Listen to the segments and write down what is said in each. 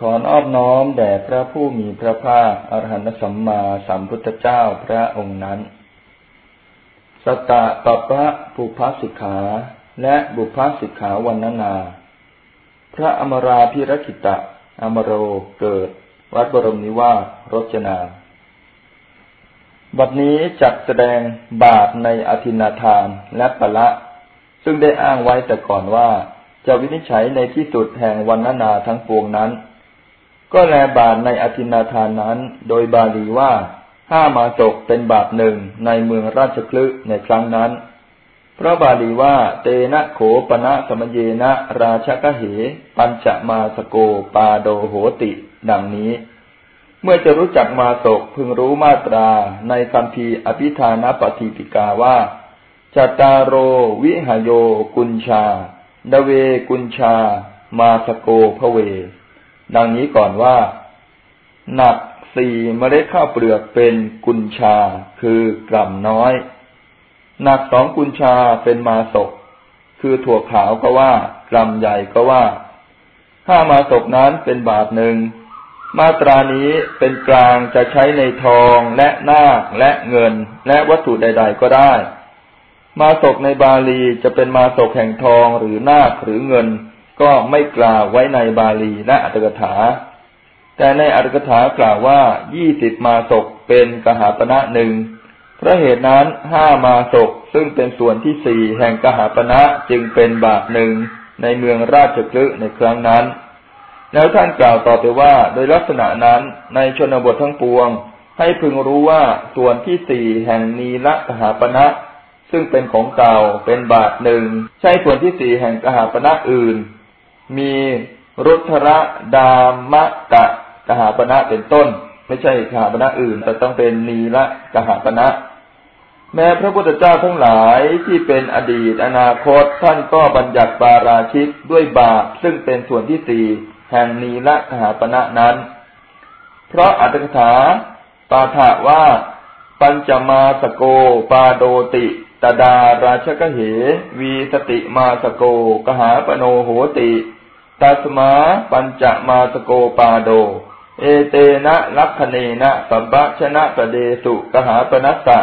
ขอนอบน้อมแด่พระผู้มีพระภาคอรหันตสัมมาสัมพุทธเจ้าพระองค์นั้น สตะปะปะปุพสิกขา และบุพสิกขาวันนานา พระอมราพิรคิตะ อมโรเกิด วัดบรมนิวาสรจนา บัดนี้จัดแสดงบาทในอธินาทานและปะละ ซึ่งได้อ้างไว้แต่ก่อนว่า จะวินิจฉัยในที่สุดแห่งวันนานาทั้งปวงนั้น ก็แลบาทในอธินาทานนั้น โดยบาลีว่าห้ามาศกเป็นบาทหนึ่งในเมืองราชคลึในครั้งนั้น เพราะบาลีว่า เตนะโขปณะสมเยนะ ราชกะเห ปัญจมาสโกปาโดโหติ ดังนี้ เมื่อจะรู้จักมาศกพึงรู้มาตราในคำพีอภิธานปฏิปิกาว่าจัตตารโรวิหโย กุญชา ดเวกุญชา มาสโกภเว ดังนี้ก่อนว่า หนักสี่เมล็ดข้าวเปลือกเป็นกุญชาคือกล่ำน้อย หนักสองกุญชาเป็นมาศก คือถั่วขาวก็ว่ากล่ำใหญ่ก็ว่าถ้ามาศกนั้นเป็นบาทหนึ่งมาตรานี้เป็นกลางจะใช้ในทองและนาคและเงินและวัตถุใด ๆ ก็ได้ มาศกในบาลีจะเป็นมาศกแห่งทองหรือนาคหรือเงิน ก็ไม่กล่าวไว้ในบาลีและอัตถกถา แต่ในอัตถกถากล่าวว่ายี่สิบมาศกเป็นกหาปณะหนึ่งเพราะเหตุนั้นห้ามาศกซึ่งเป็นส่วนที่สี่แห่งกหาปณะจึงเป็นบาทหนึ่งในเมืองราชกฤห์ในครั้งนั้น แล้วท่านกล่าวต่อไปว่าโดยลักษณะนั้นในชนบททั้งปวง ให้พึงรู้ว่าส่วนที่สี่แห่งนีละกหาปณะซึ่งเป็นของเก่าเป็นบาทหนึ่งใช่ส่วนที่สี่แห่งกหาปณะอื่น มีรุทระดามะกะกหาปณะเป็นต้น ไม่ใช่กหาปณะอื่น แต่ต้องเป็นนีละกหาปณะ แม้พระพุทธเจ้าทั้งหลายที่เป็นอดีตอนาคตท่านก็บัญญัติปาราชิกด้วยบาปซึ่งเป็นส่วนที่สี่แห่งนีละกหาปณะนั้น เพราะอัตถกถาปาถะว่าปัญจมาสโกปาโทติตทาราชคเห วีสติมาสโก กหาปโณ โหติ ตัสมาปัญจมาสโกปาโท เอเตนะลักขเณนะสัพพชนปเทสุกหาปณัสสะ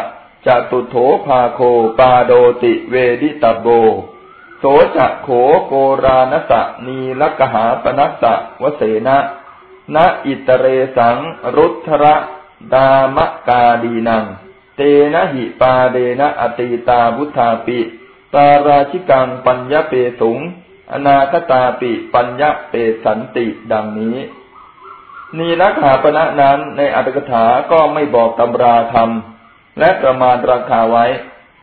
จตุตโถภาโคปาโทติเวทิตัพโพ โสจะโขโกรานสะนีลักหาปนัสสะวเสนะนะอิตเรสังรุทระดามกาดีนัง เตนะหิปาเดนะอติตาบุธาปิ ตาราชิกังปัญญเปสุง อนาคตาปิปัญญาเปสันติดังนี้ นีรักหาปณะนั้นในอัตถกถาก็ไม่บอกตำราธรรม และประมาณราคาไว้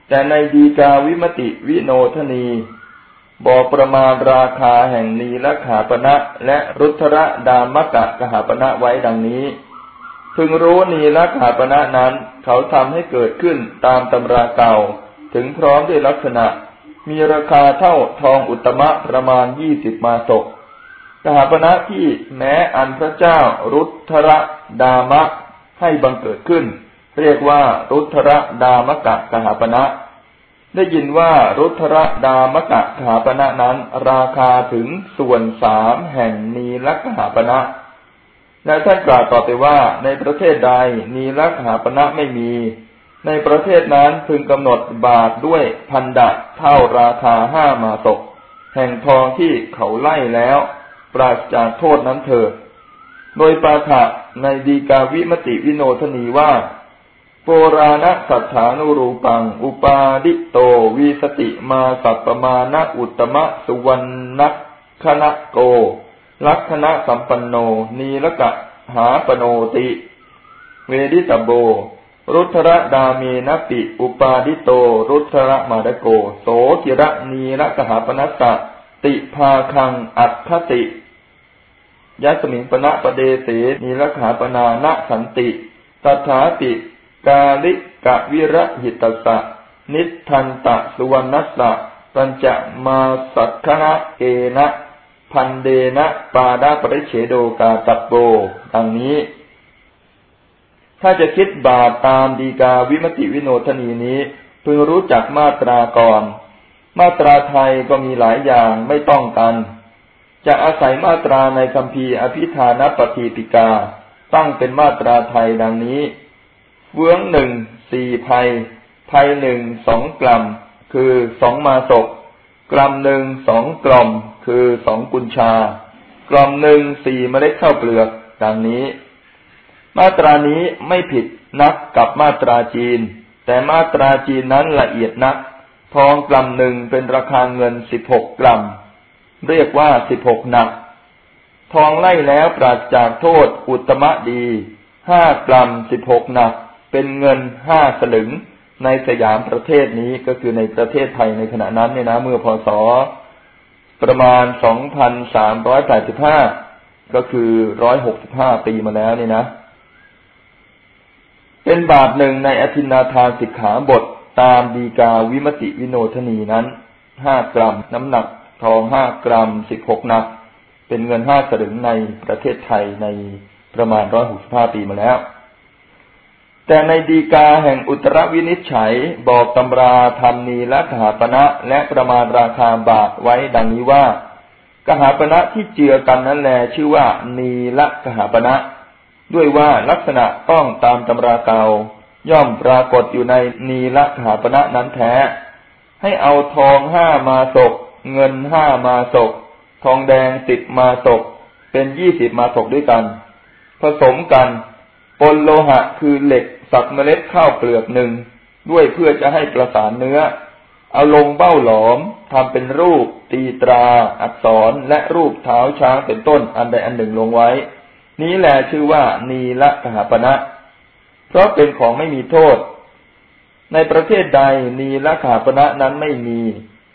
แต่ในดีกาวิมติวิโนทนี บอกประมาณราคาแห่งนีรักหาปณะและรุทระดามกะกหาปณะไว้ดังนี้ พึงรู้นีรักหาปณะนั้น เขาทำให้เกิดขึ้นตามตำราเก่าถึงพร้อมด้วยลักษณะ มีราคาเท่าทองอุตมะประมาณยี่สิบมาศกกหาปณะที่แม้อันพระเจ้ารุทระดามะให้บังเกิดขึ้น เรียกว่ารุทระดามกะกหาปณะ ได้ยินว่ารุทระดามกะกหาปณะนั้น ราคาถึงส่วนสามแห่งนีลักหาปณะและท่านกล่าวต่อไปว่าในประเทศใดนีลักหาปณะไม่มี ในประเทศนั้นพึงกำหนดบาทด้วยพันดะเท่าราคาห้ามาตก แห่งทองที่เขาไล่แล้ว ปราศจากโทษนั้นเถิดโดยปาฐะในฎีกาวิมติวิโนทนีว่า โปราณสัตถานุรูปัง อุปปาทิโตวีสติมาสัปปมาณอุตตมสุวัณณัคฆนโก ลักขณสัมปันโน นีลกหาปโณติ เวทิตัพโพ รุทระทาเมนปิ อุปปาทิโต รุทระมาดโก โสกิระนีระกหาปนัสสะติภาคังอัตถติยัสมิงปณะปเดเสนีรกหาปนานะสันติตถาติ กาลิกะวิระหิตสะ นิทันตะสุวรรณสะปัญจมาสักขะเอนะ พันเดนะ ปาดาปริเฉโดกาตับโบดังนี้ ถ้าจะคิดบาปตามดีกาวิมติวิโนทนีนี้พึงรู้จักมาตราก่อน มาตราไทยก็มีหลายอย่างไม่ต้องกัน จะอาศัยมาตราในคำพีอภิธานปฏิปิกา ตั้งเป็นมาตราไทยดังนี้เฟื้องหนึ่งสี่ภัยภัยหนึ่งสองกลัมคือสองมาศกกลัมหนึ่งสองกล่อมคือสองกุญชากล่อมหนึ่งสี่เมล็ดข้าวเปลือก ดังนี้ มาตรานี้ไม่ผิดนักกับมาตราจีน แต่มาตราจีนนั้นละเอียดนัก ทองกลัมหนึ่งเป็นราคาเงินสิบหกกลัม เรียกว่าสิบหกหนัก ทองไล่แล้วปราศจากโทษอุตมะดีห้ากรัมสิบหกหนัก เป็นเงินห้าสลึงในสยามประเทศนี้ก็คือในประเทศไทยในขณะนั้นเนี่ยนะเมื่อพศประมาณสองพันสามร้อยแปดสิบห้าก็คือร้อยหกสิบห้าปีมาแล้วเนี่ยนะ เป็นบาทหนึ่งในอธินาทานสิกขาบทตามดีกาวิมติวิโนทนีนั้นห้ากรัม น้ำหนักทองห้ากรัมสิบหกนัก เป็นเงินห้าสลึงในประเทศไทยในประมาณร้อยหกสิบห้าปีมาแล้ว แต่ในดีกาแห่งอุตรวินิจฉัยบอกตำราธรรมนีและกหาปณะและประมาณราคาบาทไว้ดังนี้ว่า กหาปณะที่เจือกันนั้นแลชื่อว่านีละกหาปณะ ด้วยว่าลักษณะต้องตามตำราเก่า ย่อมปรากฏอยู่ในนีละหาปณะนั้นแท้ ให้เอาทองห้ามาศก เงินห้ามาศก ทองแดงสิบมาศก เป็นยี่สิบมาศกด้วยกัน ผสมกันปนโลหะคือเหล็กสักเมล็ดข้าวเปลือกหนึ่ง ด้วยเพื่อจะให้ประสานเนื้อ เอาลงเบ้าหลอมทำเป็นรูป ตีตรา อักษรและรูปเท้าช้างเป็นต้นอันใดอันหนึ่งลงไว้ นี้แหละชื่อว่า นีละกหาปณะเพราะเป็นของไม่มีโทษ ในประเทศใดนีละกหาปณะนั้นไม่มี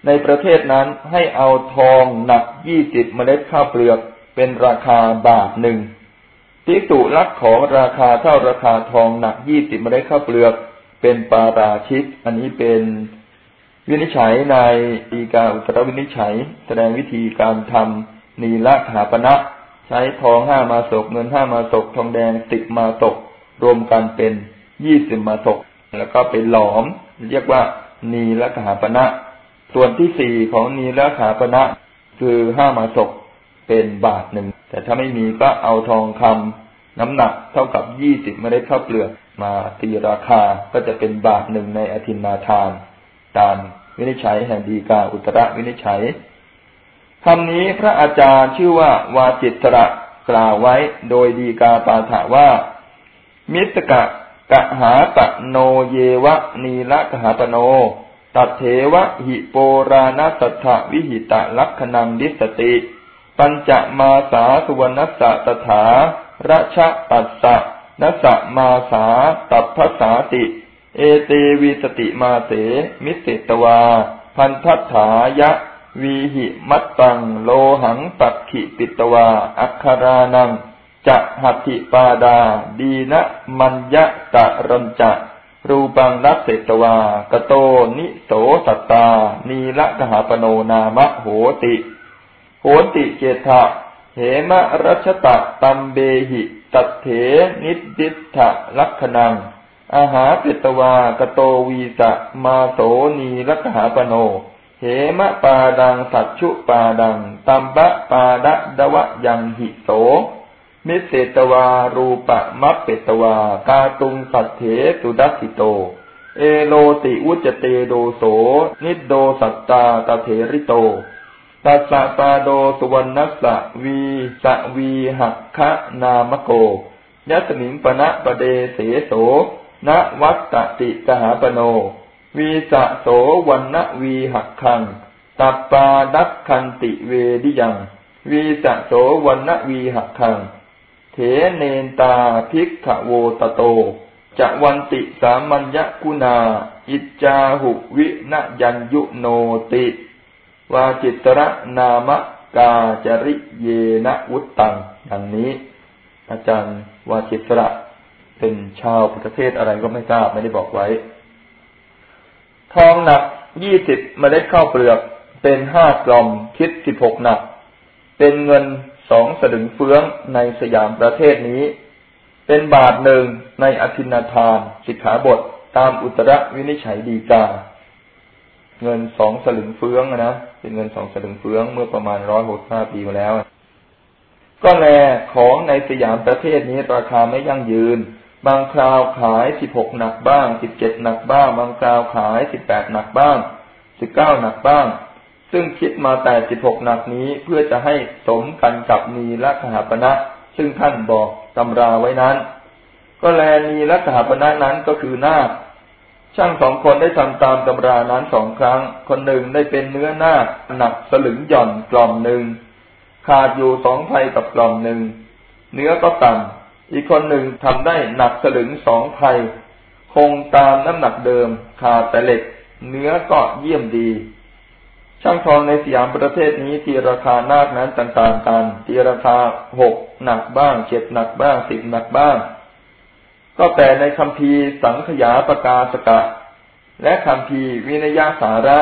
ในประเทศนั้นให้เอาทองหนักยี่สิบเมล็ดข้าวเปลือก เป็นราคาบาทหนึ่งทิสุลักของราคาเท่าราคาทองหนักยี่สิบเมล็ดข้าวเปลือก เป็นปาราชิกอันนี้เป็นวินิจฉัยในอีกาอุตรวินิจฉัย แสดงวิธีการทำนีละขาปณะ ใช้ทองห้ามาศกเงินห้ามาศกทองแดงสิบมาศกรวมกันเป็นยี่สิบมาศกแล้วก็ไปหลอม เรียกว่านีละขาปณะส่วนที่สี่ของนีละขาปณะคือห้ามาศกเป็นบาทหนึ่งแต่ถ้าไม่มีก็เอาทองคำน้ำหนักเท่ากับยี่สิบเมล็ดข้าวเปลือกมาตีราคาก็จะเป็นบาทหนึ่งในอธินาทาน ตามวินิจฉัยแห่งดีกาอุตระวินิจฉัย คำนี้พระอาจารย์ชื่อว่าวาจิตระกล่าวไว้โดยดีกาปาถาว่า มิตกะกะหาตะโนเยวะนีละกะหาปโน ตัดเถวะหิโปราณสัทธวิหิตะลักขณังดิสติ ปัญจมาสาสุวรรณสะตถาระชะตัสสะนัสมาสาตัพภสาติ เอเตวิสติมาเส มิเสตวา พันทัถายะ วีหิมัตตัง โลหังปักขิปิตวา อัคารานังจะหัตถิปาดา ดีนะมัญญะตะรัญจะ รูปังรัตเสตวา กโตนิโสสัตตา นีละกหาปโนนามะโหติ โหติเจธะเหมะรัชตะตัมเบหิตัเถนิดิษฐลักขณังอาหาเปตวากโตวีสะมาโสนีละกหาปโน เหมะปาดังสัจชุปาดังตัมบะปาดะดวะยังหิโส มิเศตวารูปะมัปเปตวา กาตุงสัตเถตุดัสสิโต เอโลติวุจเตโดโส นิโดสัตตาตเถริโตตัสสะปาโดสุวรรณสะวีสะวีหักคะนามโก ยัสมิงปณะปเดเสโส ณวัตตติกหาปโน วีสะโสวันณวีหักคัง ตัปปาดักคันติเวดิยัง วีสะโสวันณวีหักคัง เถเนนตาภิกขโวตโต จะวันติสามัญญกุณา อิจจาหุวินยัญยุโนติ วาจิตระนามะกาจริเยนะวุตตังดังนี้ อาจารย์วาจิตระเป็นชาวประเทศอะไรก็ไม่ทราบไม่ได้บอกไว้ ทองหนักยี่สิบเมล็ดข้าวเปลือก เป็นห้ากล่อมคิดสิบหกหนัก เป็นเงินสองสลึงเฟื้องในสยามประเทศนี้ เป็นบาทหนึ่งในอธินาทานสิกขาบทตามอุตรวินิจฉัยดีกา เงินสองสลึงเฟืองนะเป็นเงินสองสลึงเฟืองเมื่อประมาณร้อยหกห้าปีมาแล้ว ก็แลของในสยามประเทศนี้ราคาไม่ยั่งยืน บางคราวขายสิบหกหนักบ้างสิบเจ็ดหนักบ้าง บางคราวขายสิบแปดหนักบ้างสิบเก้าหนักบ้าง ซึ่งคิดมาแต่สิบหกหนักนี้เพื่อจะให้สมกันกับนีละขหาปณะซึ่งท่านบอกตำราไว้นั้น ก็แลนีละขหาปณะนั้นก็คือนาคช่างสองคนได้ทำตามตำรานั้นสองครั้ง คนหนึ่งได้เป็นเนื้อนาคหนักสลึงหย่อนกล่อมหนึ่งขาดอยู่สองไพกับกล่อมหนึ่งเนื้อก็ต่ำ อีกคนหนึ่งทำได้หนักสลึงสองไพคงตามน้ำหนักเดิมขาดแต่เหล็ก เนื้อก็เยี่ยมดี ช่างทองในสยามประเทศนี้ทีราคานาคนั้นต่างๆกันทีราคาหกหนักบ้างเจ็ดหนักบ้างสิบหนักบ้าง ก็แต่ในคำพีสังขยาประกาศกะ และคำพีวินยาสาระ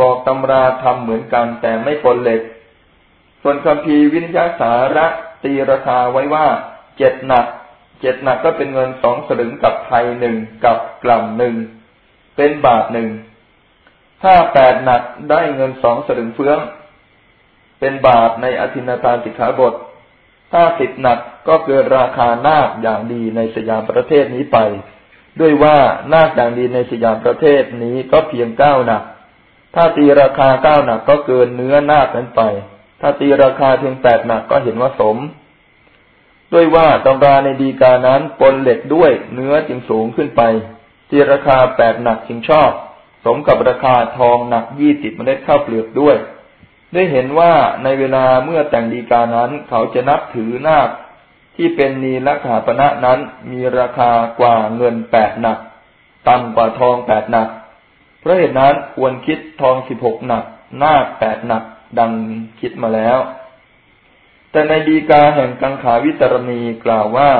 บอกตำราทำเหมือนกันแต่ไม่ปนเหล็ก ส่วนคำพีวินยาสาระตีราคาไว้ว่า เจ็ดหนัก เจ็ดหนักก็เป็นเงินสองสลึงกับไทยหนึ่งกับกล่ำหนึ่งเป็นบาทหนึ่งถ้าแปดหนักได้เงินสองสลึงเฟื้อง เป็นบาทในอธินาทานสิกขาบท ถ้าสิบหนักก็เกินราคานาคอย่างดีในสยามประเทศนี้ไป ด้วยว่านาคอย่างดีในสยามประเทศนี้ก็เพียงเก้าหนัก ถ้าตีราคาเก้าหนักก็เกินเนื้อนาคนั้นไป ถ้าตีราคาเพียงแปดหนักก็เห็นว่าสม ด้วยว่าตำราในดีกานั้นปนเหล็กด้วยเนื้อจึงสูงขึ้นไปตีราคาแปดหนักจึงชอบ สมกับราคาทองหนักยี่สิบเมล็ดข้าวเปลือกด้วย ได้เห็นว่าในเวลาเมื่อแต่งดีกานั้นเขาจะนับถือนาคที่เป็นนีลขาปณะนั้นมีราคากว่าเงินแปดหนัก ต่ำกว่าทองแปดหนัก เพราะเหตุนั้นควรคิดทองสิบหกหนัก นาคแปดหนัก ดังคิดมาแล้ว แต่ในดีกาแห่งกังขาวิตรณีกล่าวว่า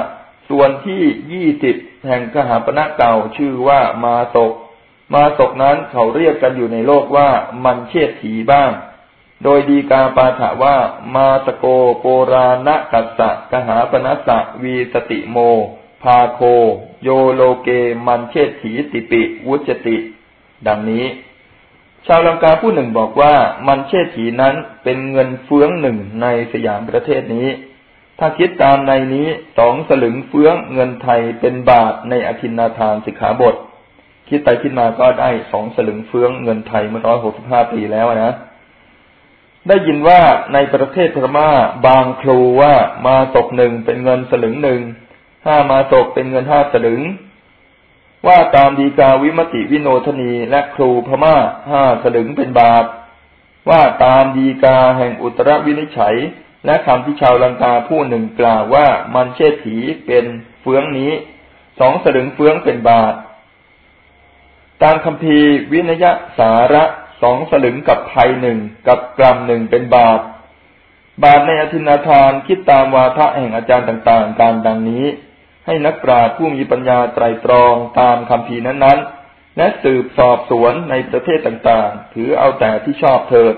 ส่วนที่ยี่สิบแห่งกหาปณะเก่าชื่อว่ามาตก มาตกนั้นเขาเรียกกันอยู่ในโลกว่ามันเชษฐีบ้าง โดยดีกาปาถะว่ามาตโกโปราณกัสสะกหาปนัสสะวีสติโม พาโค โยโลเกมันเชษฐีติปิ วุจติ ดังนี้ ชาวลังกาผู้หนึ่งบอกว่ามันเชษฐีนั้นเป็นเงินเฟื้องหนึ่งในสยามประเทศนี้ ถ้าคิดตามในนี้สองสลึงเฟื้องเงินไทยเป็นบาทในอธินาทานสิกขาบท คิดไปคิดมาก็ได้สองสลึงเฟื้องเงินไทยเมื่อร้อยหกสิบห้าปีแล้วนะ ได้ยินว่าในประเทศพม่าบางครูว่ามาตกหนึ่งเป็นเงินสลึงหนึ่งห้ามาตกเป็นเงินห้าสลึง ว่าตามดีกาวิมติวิโนทนีและครูพม่าห้าสลึงเป็นบาท ว่าตามดีกาแห่งอุตรวินิจฉัย และคำที่ชาวลังกาผู้หนึ่งกล่าวว่ามันเชษฐีเป็นเฟืองนี้สองสลึงเฟืองเป็นบาท ตามคำพีวินยสาระสองสลึงกับไทยหนึ่งกับกรัมหนึ่งเป็นบาท บาทในอธินาทานคิดตามวาทะแห่งอาจารย์ต่างๆ การดังนี้ ให้นักปราชญ์ผู้มีปัญญาไตรตรองตามคำพีนั้นๆ และสืบสอบสวนในประเทศต่างๆ ถือเอาแต่ที่ชอบเถิด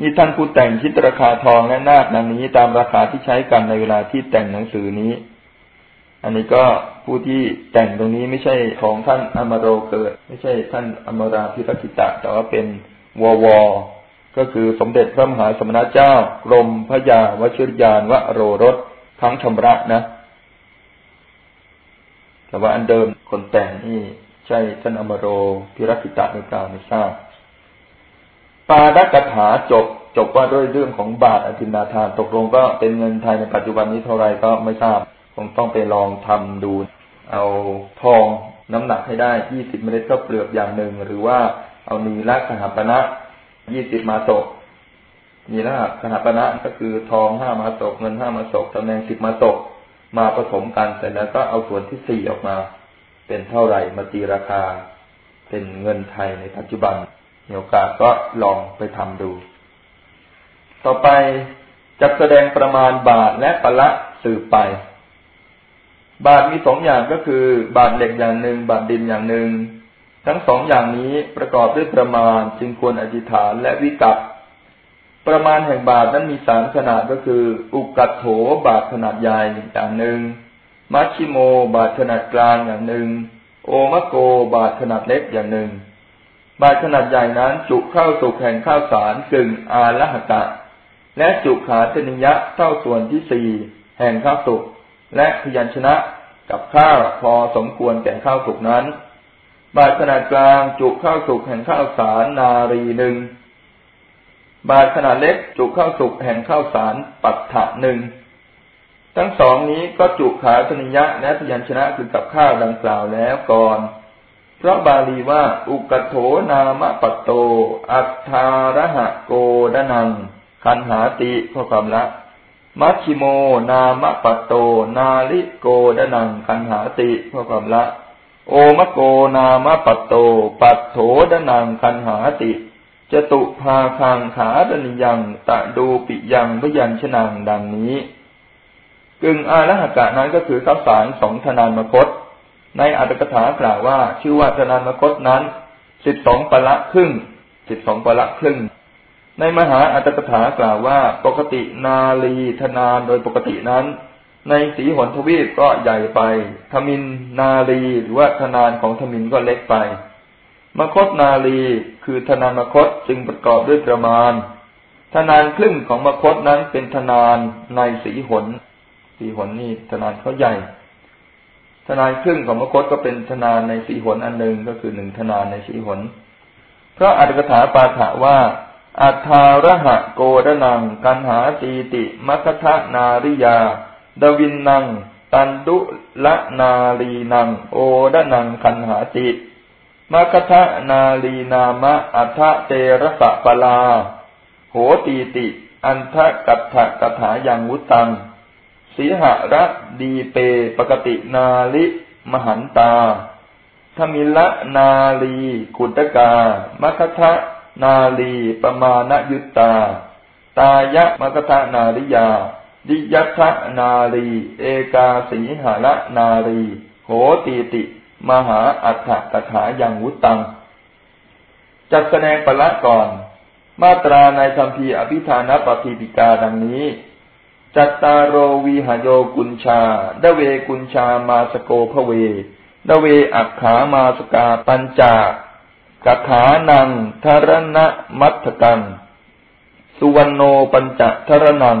มีท่านผู้แต่งคิดราคาทองและนาคดังนี้ตามราคาที่ใช้กันในเวลาที่แต่งหนังสือนี้ อันนี้ก็ผู้ที่แต่งตรงนี้ไม่ใช่ของท่านอมโรเกิด ไม่ใช่ท่านอมราพิรกิตะ แต่ว่าเป็นววก็คือสมเด็จพระมหาสมณเจ้ากรมพระยาวชิรยานวโรรสทั้งชำระนะ แต่ว่าอันเดิมคนแต่งนี่ใช่ท่านอมโรพิรกิตะหรือเปล่าไม่ทราบปาดกถาจบจบว่าด้วยเรื่องของบาทอธินาทานตกลงก็เป็นเงินไทยในปัจจุบันนี้เท่าไรก็ไม่ทราบคงต้องไปลองทำดู เอาทองน้ำหนักให้ได้ยี่สิบเมล็ดข้าวเปลือกอย่างหนึ่ง หรือว่าเอานีละสหปณะยี่สิบมาศกนีละสหปณะก็คือทองห้ามาศกเงินห้ามาศกตำแหน่งสิบมาศก มาผสมกันเสร็จแล้วก็เอาส่วนที่สี่ออกมา เป็นเท่าไหร่มาตีราคา เป็นเงินไทยในปัจจุบันมีโอกาสก็ลองไปทำดู ต่อไปจัดแสดงประมาณบาทและปละสืบไป บาทมีสองอย่างก็คือ บาทเหล็กอย่างหนึ่งบาทดินอย่างหนึ่งทั้งสองอย่างนี้ประกอบด้วยประมาณจึงควรอธิษฐานและวิกัป ประมาณแห่งบาทนั้นมีสามขนาดก็คือ อุกัตโถบาทขนาดใหญ่อย่างหนึ่ง มัชชิโมบาทขนาดกลางอย่างหนึ่ง โอมะโกบาทขนาดเล็กอย่างหนึ่ง บาตรขนาดใหญ่นั้นจุข้าวสุกแห่งข้าวสารกึ่งอาละหตะ และจุขาตนิยะเท่าส่วนที่สี่แห่งข้าวสุกและพยัญชนะกับข้าวพอสมควรแก่ข้าวสุกนั้น บาตรขนาดกลางจุข้าวสุกแห่งข้าวสารนารีหนึ่ง บาตรขนาดเล็กจุข้าวสุกแห่งข้าวสารปัตถะหนึ่งทั้งสองนี้ก็จุขาตนิยะและพยัญชนะคือกับข้าวดังกล่าวแล้วก่อน เพราะบาลีว่า อุกโถนามปัตโต อัตถาระหะโกดนัง คันหาติข้อความละ มัชชิโม นามปัตโต นาลิโกดนัง คันหาติข้อความละ โอมะโกนามปัตโต ปัตโถดนังคันหาติ จตุภาคังขาดนิยังตะดูปิยังพยัญชนะดังนี้กึ่งอาละหกะนั้นก็คือข้าวสารสองธนานมคต ในอัตถกถากล่าวว่า ชื่อว่าธนานมคตนั้นสิบสองปละครึ่งสิบสองปละครึ่ง ในมหาอัตถกถากล่าวว่า ปกตินาลีธนานโดยปกตินั้น ในสีหนทวีปก็ใหญ่ไปทมินนาลีหรือว่าธนานของทมินก็เล็กไป มคตนาลีคือธนานมคตจึงประกอบด้วยประมาณธนานครึ่งของมคตนั้นเป็นธนานในสีหนสีหนนี่ธนานเขาใหญ่ ธนานครึ่งของมคตก็เป็นธนานในสีหนอันหนึ่งก็คือหนึ่งธนานในสีหนเพราะอัตถกถาปาถะว่า อัฏฐาระหะโกดนัง กันหาตีติมัคทะนาริยา ดวินนัง ตันดุละนาลีนัง โอดนังคันหาติ มัคทะนาลีนามะอัฏเตระสะปลา โหตีติ อันทะกัตถะกถายังวุตัง สีหระดีเปปกตินาลิมหันตาธมิละนาลีกุตกามัคทะนาลีปมาณยุตตา ตายะมัคทะนาลิยา ดิยัตะนาลี เอกาสีหละนาลี โหตีติ มหาอัฏฐกถาอยังวุตังจัดแสดงปละก่อน มาตราในคำพีอภิธานปฏิปิกาดังนี้ จัตตารโรวีหโยกุญชา ดเวกุญชามาสโกภเว ดเวอักขามาสกาปัญจากถานังทรณะมัทกันสุวรรณโนปัญจทรนัง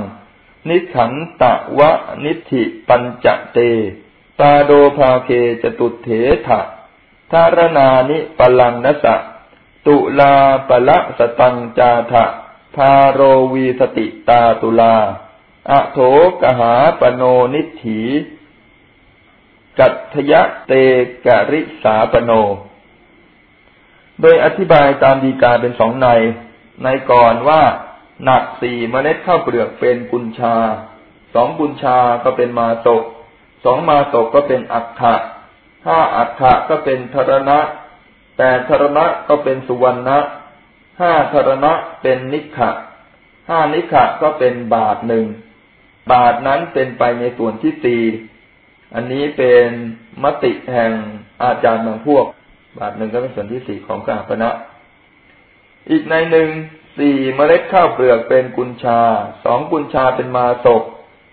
นิขันตะวะนิธิปัญจเต ตาโดภาเคจตุเถถะทารนานิปลังนสะ ตุลาปละสตังจาทะพาโรวีสติตาตุลา อโถกหาปโนนิถีกัตทยะเตกริสาปโน โดยอธิบายตามดีกาเป็นสองใน ในก่อนว่า หนักสี่เมล็ดข้าวเปลือกเป็นกุญชา สองกุญชาก็เป็นมาตก สองมาตกก็เป็นอัฏฐะห้าอัฏฐะก็เป็นธรณะแปดธรณะก็เป็นสุวรรณะห้าธรณะเป็นนิขะห้านิขะก็เป็นบาทหนึ่งบาทนั้นเป็นไปในส่วนที่สี่อันนี้เป็นมติแห่งอาจารย์บางพวก บาทหนึ่งก็เป็นส่วนที่สี่ของกาปณะอีกในหนึ่งสี่เมล็ดข้าวเปลือกเป็นกุญชาสองกุญชาเป็นมาศก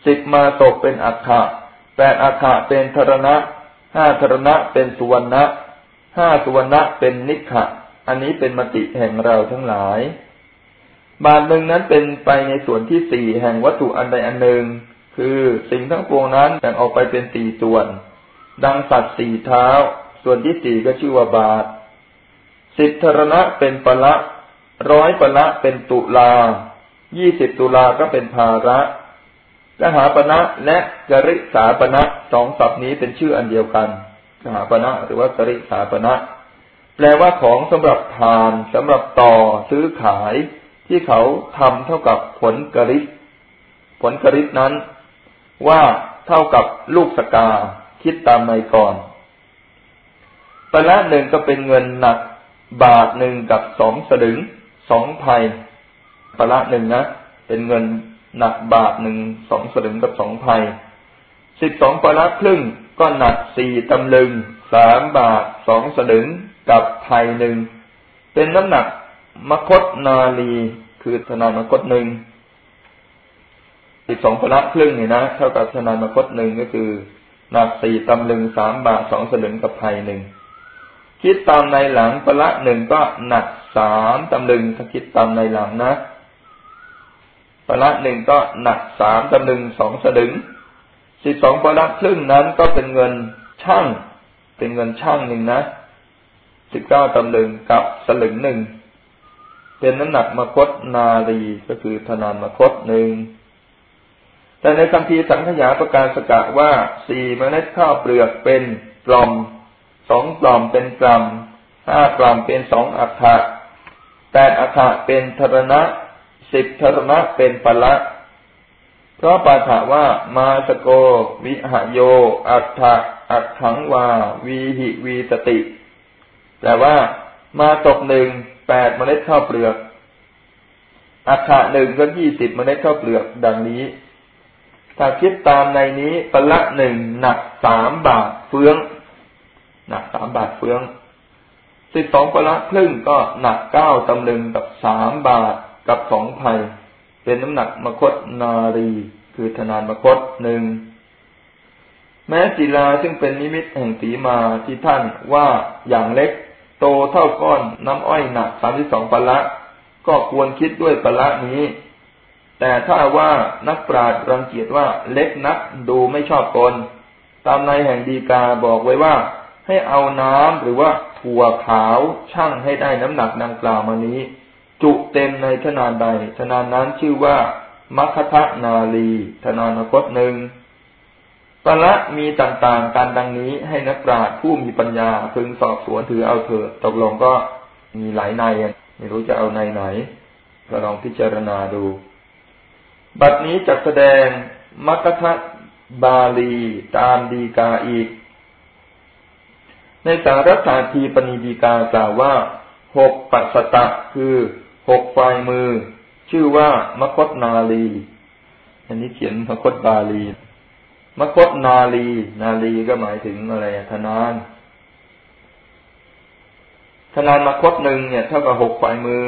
สิบมาศกเป็นอัฏฐะ ดอัฏฐะเป็นธรณะ ห้าธรณะเป็นสุวรรณะ ห้าสุวรรณะเป็นนิขะ อันนี้เป็นมติแห่งเราทั้งหลาย บาทหนึ่งนั้นเป็นไปในส่วนที่สี่แห่งวัตถุอันใดอันหนึ่ง คือสิ่งทั้งปวงนั้นแบ่งออกไปเป็นสี่ส่วน ดังสัตว์สี่เท้า ส่วนที่สี่ก็ชื่อว่าบาท สิทธรณะเป็นปละ ร้อยปละเป็นตุลา ยี่สิบตุลาก็เป็นภาระ กหาปณะและกริสาปณะสองศัพท์นี้เป็นชื่ออันเดียวกันกหาปณะหรือว่ากริสาปณะแปลว่าของสำหรับทานสำหรับต่อซื้อขายที่เขาทำเท่ากับผลกริษผลกริษนั้น ว่าเท่ากับลูกสกาคิดตามในก่อนปละหนึ่งก็เป็นเงินหนัก บาทหนึ่งกับสองสลึงสองไพปละหนึ่งนะเป็นเงิน หนักบาทหนึ่งสองสลึงกับสองไพสิบสองปละครึ่งก็หนักสี่ตำลึงสามบาทสองสลึงกับไพหนึ่งเป็นน้ำหนักมคตนาลีคือธนานมคตหนึ่งสิบสองพละครึ่งนี่นะเท่ากับธนานมคตหนึ่งก็คือหนักสี่ตำลึงสามบาทสองสลึงกับไพหนึ่งคิดตามในหลังปละหนึ่งก็หนักสามตำลึงถ้าคิดตามในหลังนะ ปละหนึ่งก็หนักสามตำลึงสองสลึงสิบสองปละครึ่งนั้นก็เป็นเงินช่าง เป็นเงินช่างหนึ่งนะสิบเก้าตำลึงกับสลึงหนึ่งเป็นน้ำหนักมคตนารีก็คือธนานมคตหนึ่งแต่ในคำพีสังขยาประการสกะว่าสี่เมล็ดข้าวเปลือกเป็นกลอมสองกลอมเป็นกลัมห้ากลัมเป็นสองอัฐะแปดอัฐะเป็นธรณะ สิบธรณะเป็นปละเพราะปาถาว่า มาสโก วิหโย อัฏฐะอัฏฐังวา วีหิวีสติ แต่ว่ามาตกหนึ่งแปดเมล็ดข้าวเปลือก อัฏฐะหนึ่งก็ยี่สิบเมล็ดข้าวเปลือกดังนี้ถ้าคิดตามในนี้ปละหนึ่งหนักสามบาทเฟือง หนักสามบาทเฟืองสิบสองปละครึ่งก็หนักเก้าตำลึงกับสามบาท กับสองไผ่เป็นน้ำหนักมคตนารี คือธนานมคตหนึ่งแม้ศิลาซึ่งเป็นนิมิตแห่งสีมาที่ท่านว่าอย่างเล็ก โตเท่าก้อนน้ำอ้อยหนักสามสิบสองปละก็ควรคิดด้วยปละนี้ แต่ถ้าว่านักปราชญ์รังเกียจว่าเล็กนักดูไม่ชอบกลตามในแห่งดีกาบอกไว้ว่า ให้เอาน้ำหรือว่าถั่วขาวช่างให้ได้น้ำหนักดังกล่าวมานี้ จุเต็มในธนาใดธนานั้นชื่อว่ามัคทะนาลีธนานคตหนึ่งปละมีต่างๆการดังนี้ให้นักปราชญ์ผู้มีปัญญาพึงสอบสวนถือเอาเถอะตกลงก็มีหลายในไม่รู้จะเอาในไหน ก็ลองพิจารณาดู บัดนี้จักแสดงมัคทะบาลีตามดีกาอีก ในสารสาทีปณิดีกากล่าวว่าหกปัสสตะคือ หกฝ่ายมือ ชื่อว่ามคตนาลี อันนี้เขียนมคตบาลีมคตนาลี นาลีก็หมายถึงอะไรทนานทนานมคตหนึ่งเนี่ยเท่ากับหกฝ่ายมือ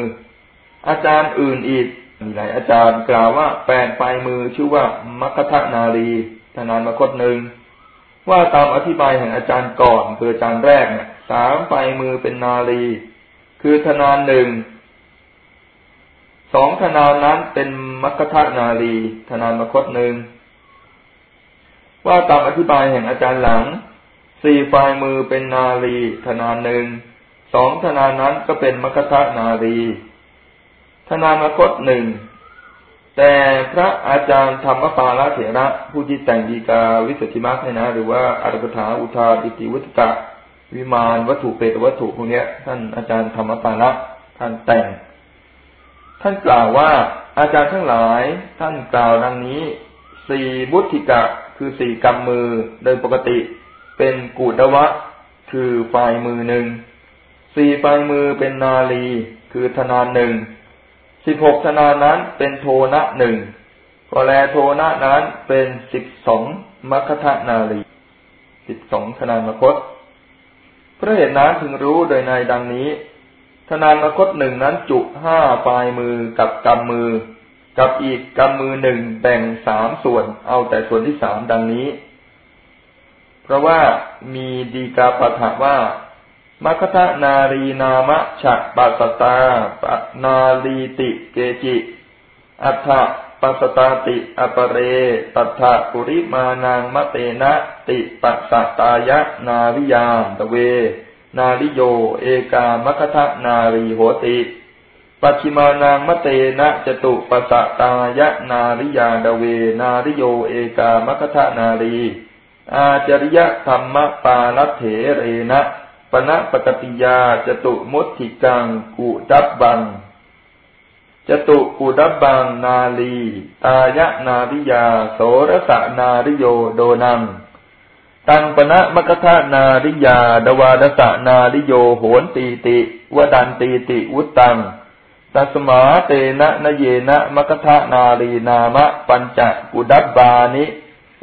อาจารย์อื่นอีกมีหลายอาจารย์กล่าวว่าแปดฝ่ายมือ ชื่อว่ามคทนาลีทนานมคตหนึ่งว่าตามอธิบายแห่งอาจารย์ก่อนคืออาจารย์แรกเนี่ยสามปลายมือเป็นนาลี คือธนานหนึ่ง สองธนานั้นเป็นมัคคทนาลีธนานมคตหนึ่งว่าตามอธิบายแห่งอาจารย์หลัง สี่ฝ่ายมือเป็นนาลีธนานหนึ่งสองธนานั้นก็เป็นมัคคทนาลีธนานมคตหนึ่งแต่พระอาจารย์ธรรมปาลเถระผู้ที่แต่งดีกาวิสุทธิมรรคเนี่ยนะหรือว่าอารกถาอุทาอิติวุตกะวิมานวัตถุเปตวัตถุพวกนี้ท่านอาจารย์ธรรมปาละท่านแต่ง ท่านกล่าวว่าอาจารย์ทั้งหลายท่านกล่าวดังนี้สี่บุติกะคือสี่กำมือโดยปกติ เป็นกูดวะ คือฝ่ายมือหนึ่งสี่ฝ่ายมือเป็นนาลีคือธนานหนึ่งสิบหกธนานั้นเป็นโทนะหนึ่งก็แลโทนะนั้นเป็นสิบสองมัคทนาลีสิบสองธนานมคตพระเหตุนั้นถึงรู้โดยในดังนี้ ธนานมคตหนึ่งนั้นจุห้าปลายมือกับกำมือ กับอีกกำมือหนึ่งแบ่งสามส่วน เอาแต่ส่วนที่สามดังนี้ เพราะว่ามีดีกาปะถะว่ามัคทะนารีนามะฉะปัสตาปนาลีติเกจิ อัฏฐปัสตาติอปเรตัถะปุริมานางมะเตนะติปัสตายะนาริยามตเว นาริโย เอกามคทะนารีโหติปัจฉิมานางมเตนะจตุปสสตายะนาริยาดเว นาริโย เอกามคทะนารี อาจริยธรรมปาลเถเรนะปณะปกติยาจตุมุติกังกุดับบังจตุกุดับบังนาลี ตายะนาริยา โสรสะนาริโยโดนัง ตังปณะมกทานาริยา ดวาดสะนาริโยโหนตีติวดันตีติวุตังตัสมาเตนะนเยนะมกทานารีนามะ ปัญจกุดับบานิ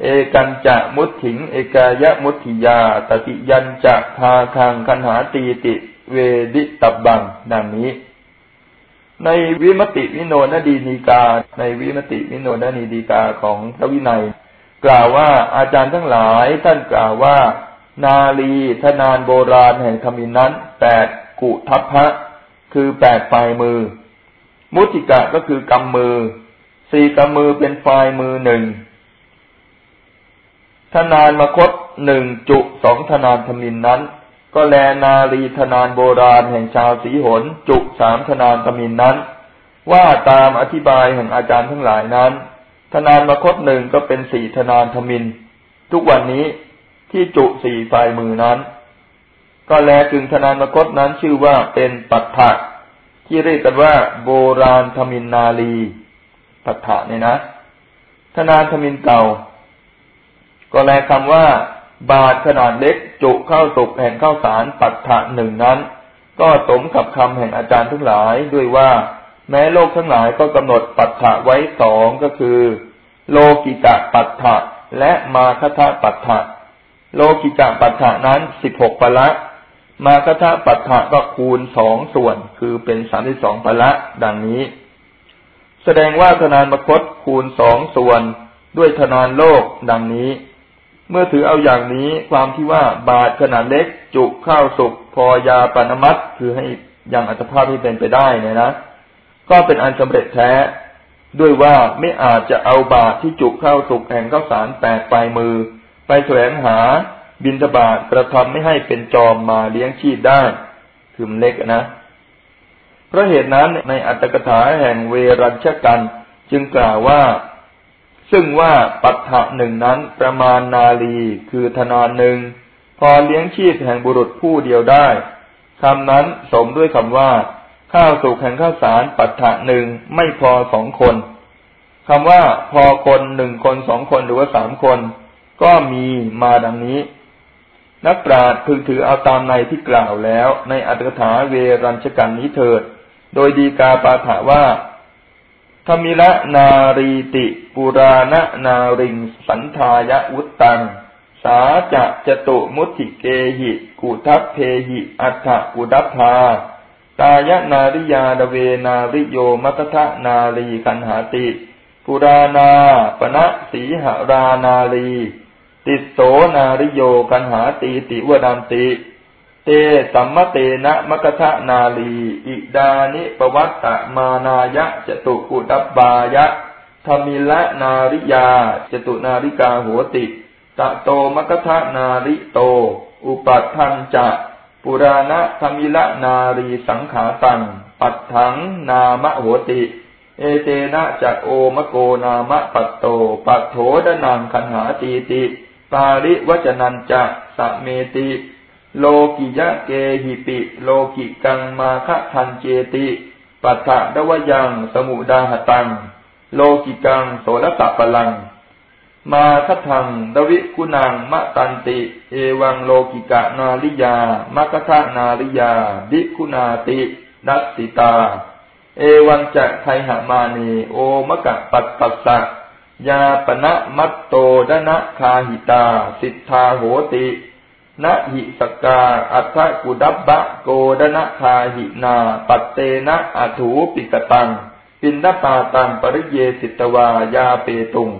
เอกันจะมุตถิง เอกายะมุติยาตติยันจะพาทางคันหาตีติ เวดิตับบังดังนี้ ในวิมติวิโนนดีนีกา ในวิมติวิโนนดีนีกาของพระวินัย กล่าวว่าอาจารย์ทั้งหลายท่านกล่าวว่า นาลีธนานโบราณแห่งธมินนั้นแปดกุทัพพะ คือแปดปลายมือ มุติกะก็คือกำมือ สี่กำมือเป็นปลายมือหนึ่งธนานมคตหนึ่งจุสองธนานธมินนั้น ก็แลนาลีธนานโบราณแห่งชาวสีหนจุสามธนานธมินนั้น ว่าตามอธิบายแห่งอาจารย์ทั้งหลายนั้น ธนานมคตหนึ่งก็เป็นสี่ธนานธมิน ทุกวันนี้ที่จุสี่ปลายมือนั้น ก็แลกึงธนานมคตนั้นชื่อว่าเป็นปัฏฐะที่เรียกกันว่า โบราณธมินนาลีปัฏฐะเนี่ยนะธนานธมินเก่า ก็แลคำว่า บาทขนาดเล็กจุเข้าสุกแห่งข้าวสารปัฏฐะหนึ่งนั้น ก็สมกับคำแห่งอาจารย์ทั้งหลายด้วยว่า แม้โลกทั้งหลายก็กำหนดปัฏฐะไว้สองก็คือ โลกิกะปัฏฐะและมาคทะปัฏฐะโลกิกะปัฏฐะนั้นสิบหกปละ มาคทะปัฏฐะก็คูณสองส่วนคือเป็นสามสิบสองปละ ดังนี้ แสดงว่าธนานมคตคูณสองส่วนด้วยธนานโลกดังนี้ เมื่อถือเอาอย่างนี้ความที่ว่าบาทขนาดเล็กจุข้าวสุกพอยาปนมัดคือให้ยังอัตภาพที่เป็นไปได้เนี่ยนะ ก็เป็นอันสำเร็จแท้ ด้วยว่าไม่อาจจะเอาบาทที่จุเข้าสุกแห่งข้าวสารแปดปลายมือ ไปแสวงหาบินทบาทกระทำไม่ให้เป็นจอมมาเลี้ยงชีพได้คือมันเล็กนะเพราะเหตุนั้นในอัตถกถาแห่งเวรัญชกันจึงกล่าวว่า ซึ่งว่าปัฏฐะหนึ่งนั้นประมาณนาลีคือธนานหนึ่งพอเลี้ยงชีพแห่งบุรุษผู้เดียวได้คำนั้นสมด้วยคำว่า ข้าวสุกแห่งข้าวสารปัฏฐะหนึ่งไม่พอสองคนคำว่าพอคนหนึ่งคนสองคนหรือว่าสามคน ก็มีมาดังนี้ นักปราชญ์พึงถือเอาตามในที่กล่าวแล้ว ในอัตถกถาเวรัญชกันนี้เถิด โดยดีกาปาถาว่าธรมิละนารีติปุราณนาริง สันทายะวุตตัง สาจะจตุมุติเกหิ กุทัพเพหิ อัฏฐกุดัพพา ตายนาริยาดเวนาริโยมัตทะนารีคันหาติปุราณาปณะสีหรานารีติโสนาริโยกันหาตีติวดันติ เตสัมมเตนะมกทะนาลี อิดานิปวัตตมานายะจตุกุดับบายะธมิละนาริยาจตุนาริกาหัวติตะโตมกทะนาริโต อุปัฏทันจะ ปุราณะธมิละนารีสังขาตัง ปัฏถังนามะหัวติ เอเตนะจะโอมโกนามปัตโต ปัตโถดนังคันหาตีติปาริวจนันจะสะเมติ โลกิยะเกหิปิ โลกิกังมาคะทันเจติ ปัฏฐะดวยังสมุดาหตัง โลกิกังโสรสะปลัง มาคัทังดวิกุนังมะตันติ เอวังโลกิกะนาลิยามะคะทะนาลิยาดิกุนาตินัสติตา เอวังจะไทหามานีโอมะกะปัตตัสสะยาปณะมัตโตดนะคาหิตา สิทธาโหตินะหิสกา อัฏฐกุดับบะโกดนะคาหินา ปัตเตนะอัถูปิกตัง ปินนปาตังปริเยสิตวายาเปตุง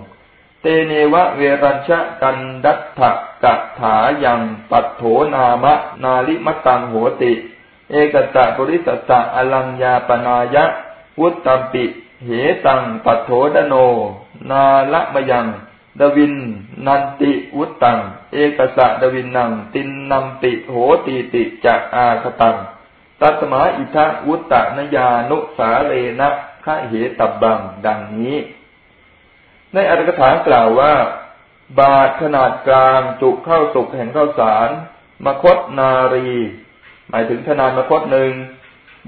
เตเนวะเวรัญชะกันดัตถะกะถายังปัตโถนามะ นาลิมตังโหติ เอกตะปุริสสะอลังยาปนายะ วุตตัมปิ เหตังปัตโถดโน นาละมยัง ดวิน นันติวุตตัง เอกสะดวินนัง ตินนัมติโหตีติจะอาคตัง ตัสมาอิทะวุตตะนยานุสาเรนะคะเหตับบัง ดังนี้ ในอัตถกถากล่าวว่า บาทขนาดกลางจุเข้าสุกแห่งข้าวสารมคตนารี หมายถึงขนาดมคตหนึ่ง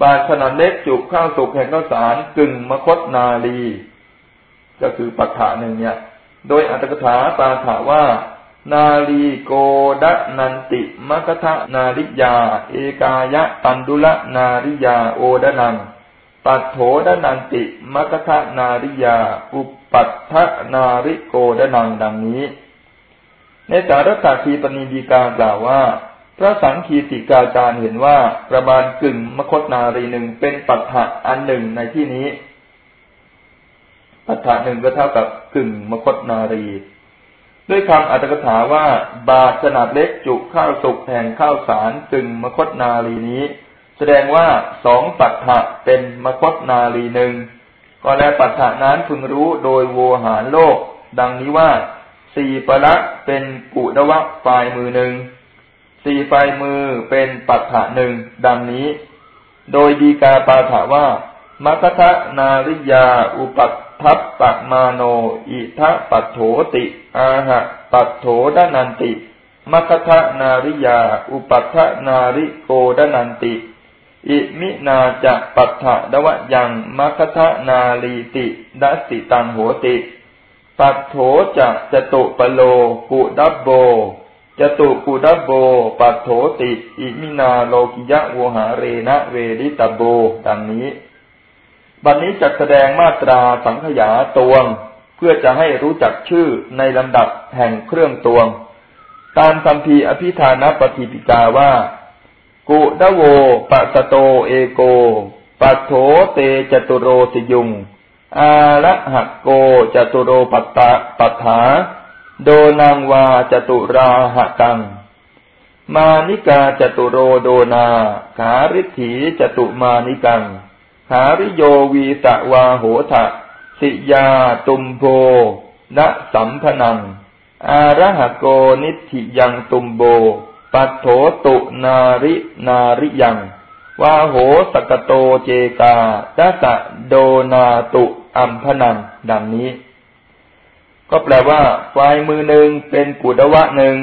บาทขนาดเล็กจุข้าวสุกแห่งข้าวสารกึ่งมคตนารี ก็คือปัฏฐาหนึ่งเนี่ย โดยอัตถกถาตาถาว่า นาลีโกดนันติมคทะนาริยา เอกายะปันดุละนาริยาโอดนังปัตโถดนันติมคทะนาริยา อุป ปัตถนาริโกดนังดังนี้ ในสารตทีปณีดีกากล่าวว่า พระสังคีติกาจารย์เห็นว่าประมาณกึ่งมคตนารีหนึ่งเป็นปัฏฐะอันหนึ่งในที่นี้ ปัฏฐานหนึ่งก็เท่ากับกึ่งมคตนารี ด้วยคำอัตถกถาว่า บาทขนาดเล็กจุข้าวสุกแห่งข้าวสารจึงมคตนาลีนี้ แสดงว่าสองปัฏฐะเป็นมคตนาลีหนึ่ง ก็แลปัฏฐะนั้นพึงรู้โดยโวหารโลก ดังนี้ว่าสี่ปะละเป็นกุดวะปลายมือหนึ่งสี่ไฟมือเป็นปัฏฐะหนึ่งดังนี้ โดยดีกาปาถาว่ามัคทะนาริยา อุปัตทัพปะมาโน อิทะปัตโถติ อาหะ ปัตโถดานันติมัคทะนาริยา อุปัตทนาริโกดานันติ อิมินาจะปัฏฐะดวะยังมัคทะนาลีติดัสติตังโหติปัตโถจะจตุปโลกุดับโบจตุกุดับโบ ปัตโถติ อิมินาโลกิยะโวหาเรนะเวริตโบดังนี้ บัดนนี้จะแสดงมาตราสังขยาตวง เพื่อจะให้รู้จักชื่อในลำดับแห่งเครื่องตวง ตามคำพีอภิธานปฏิปิกาว่า กุดโวปัสโตเอโก ปัโถเตจตุโรสิยุง อาระหะโกจตุโรปัตตะปัฏฐา โดนางวาจตุราหะกัง มานิกาจตุโรโดนา ขาริถีจตุมานิกังหาริโยวีตะวาโหทะสิยาตุมโพนะสัมพนัง อารหะโกนิธิยังตุมโบ ปัตโถตุนารินาริยังวาโหสกโตเจกาดัสะโดนาตุอัมพนังดังนี้ ก็แปลว่าฝ่ายมือหนึ่งเป็นกุดวะหนึ่ง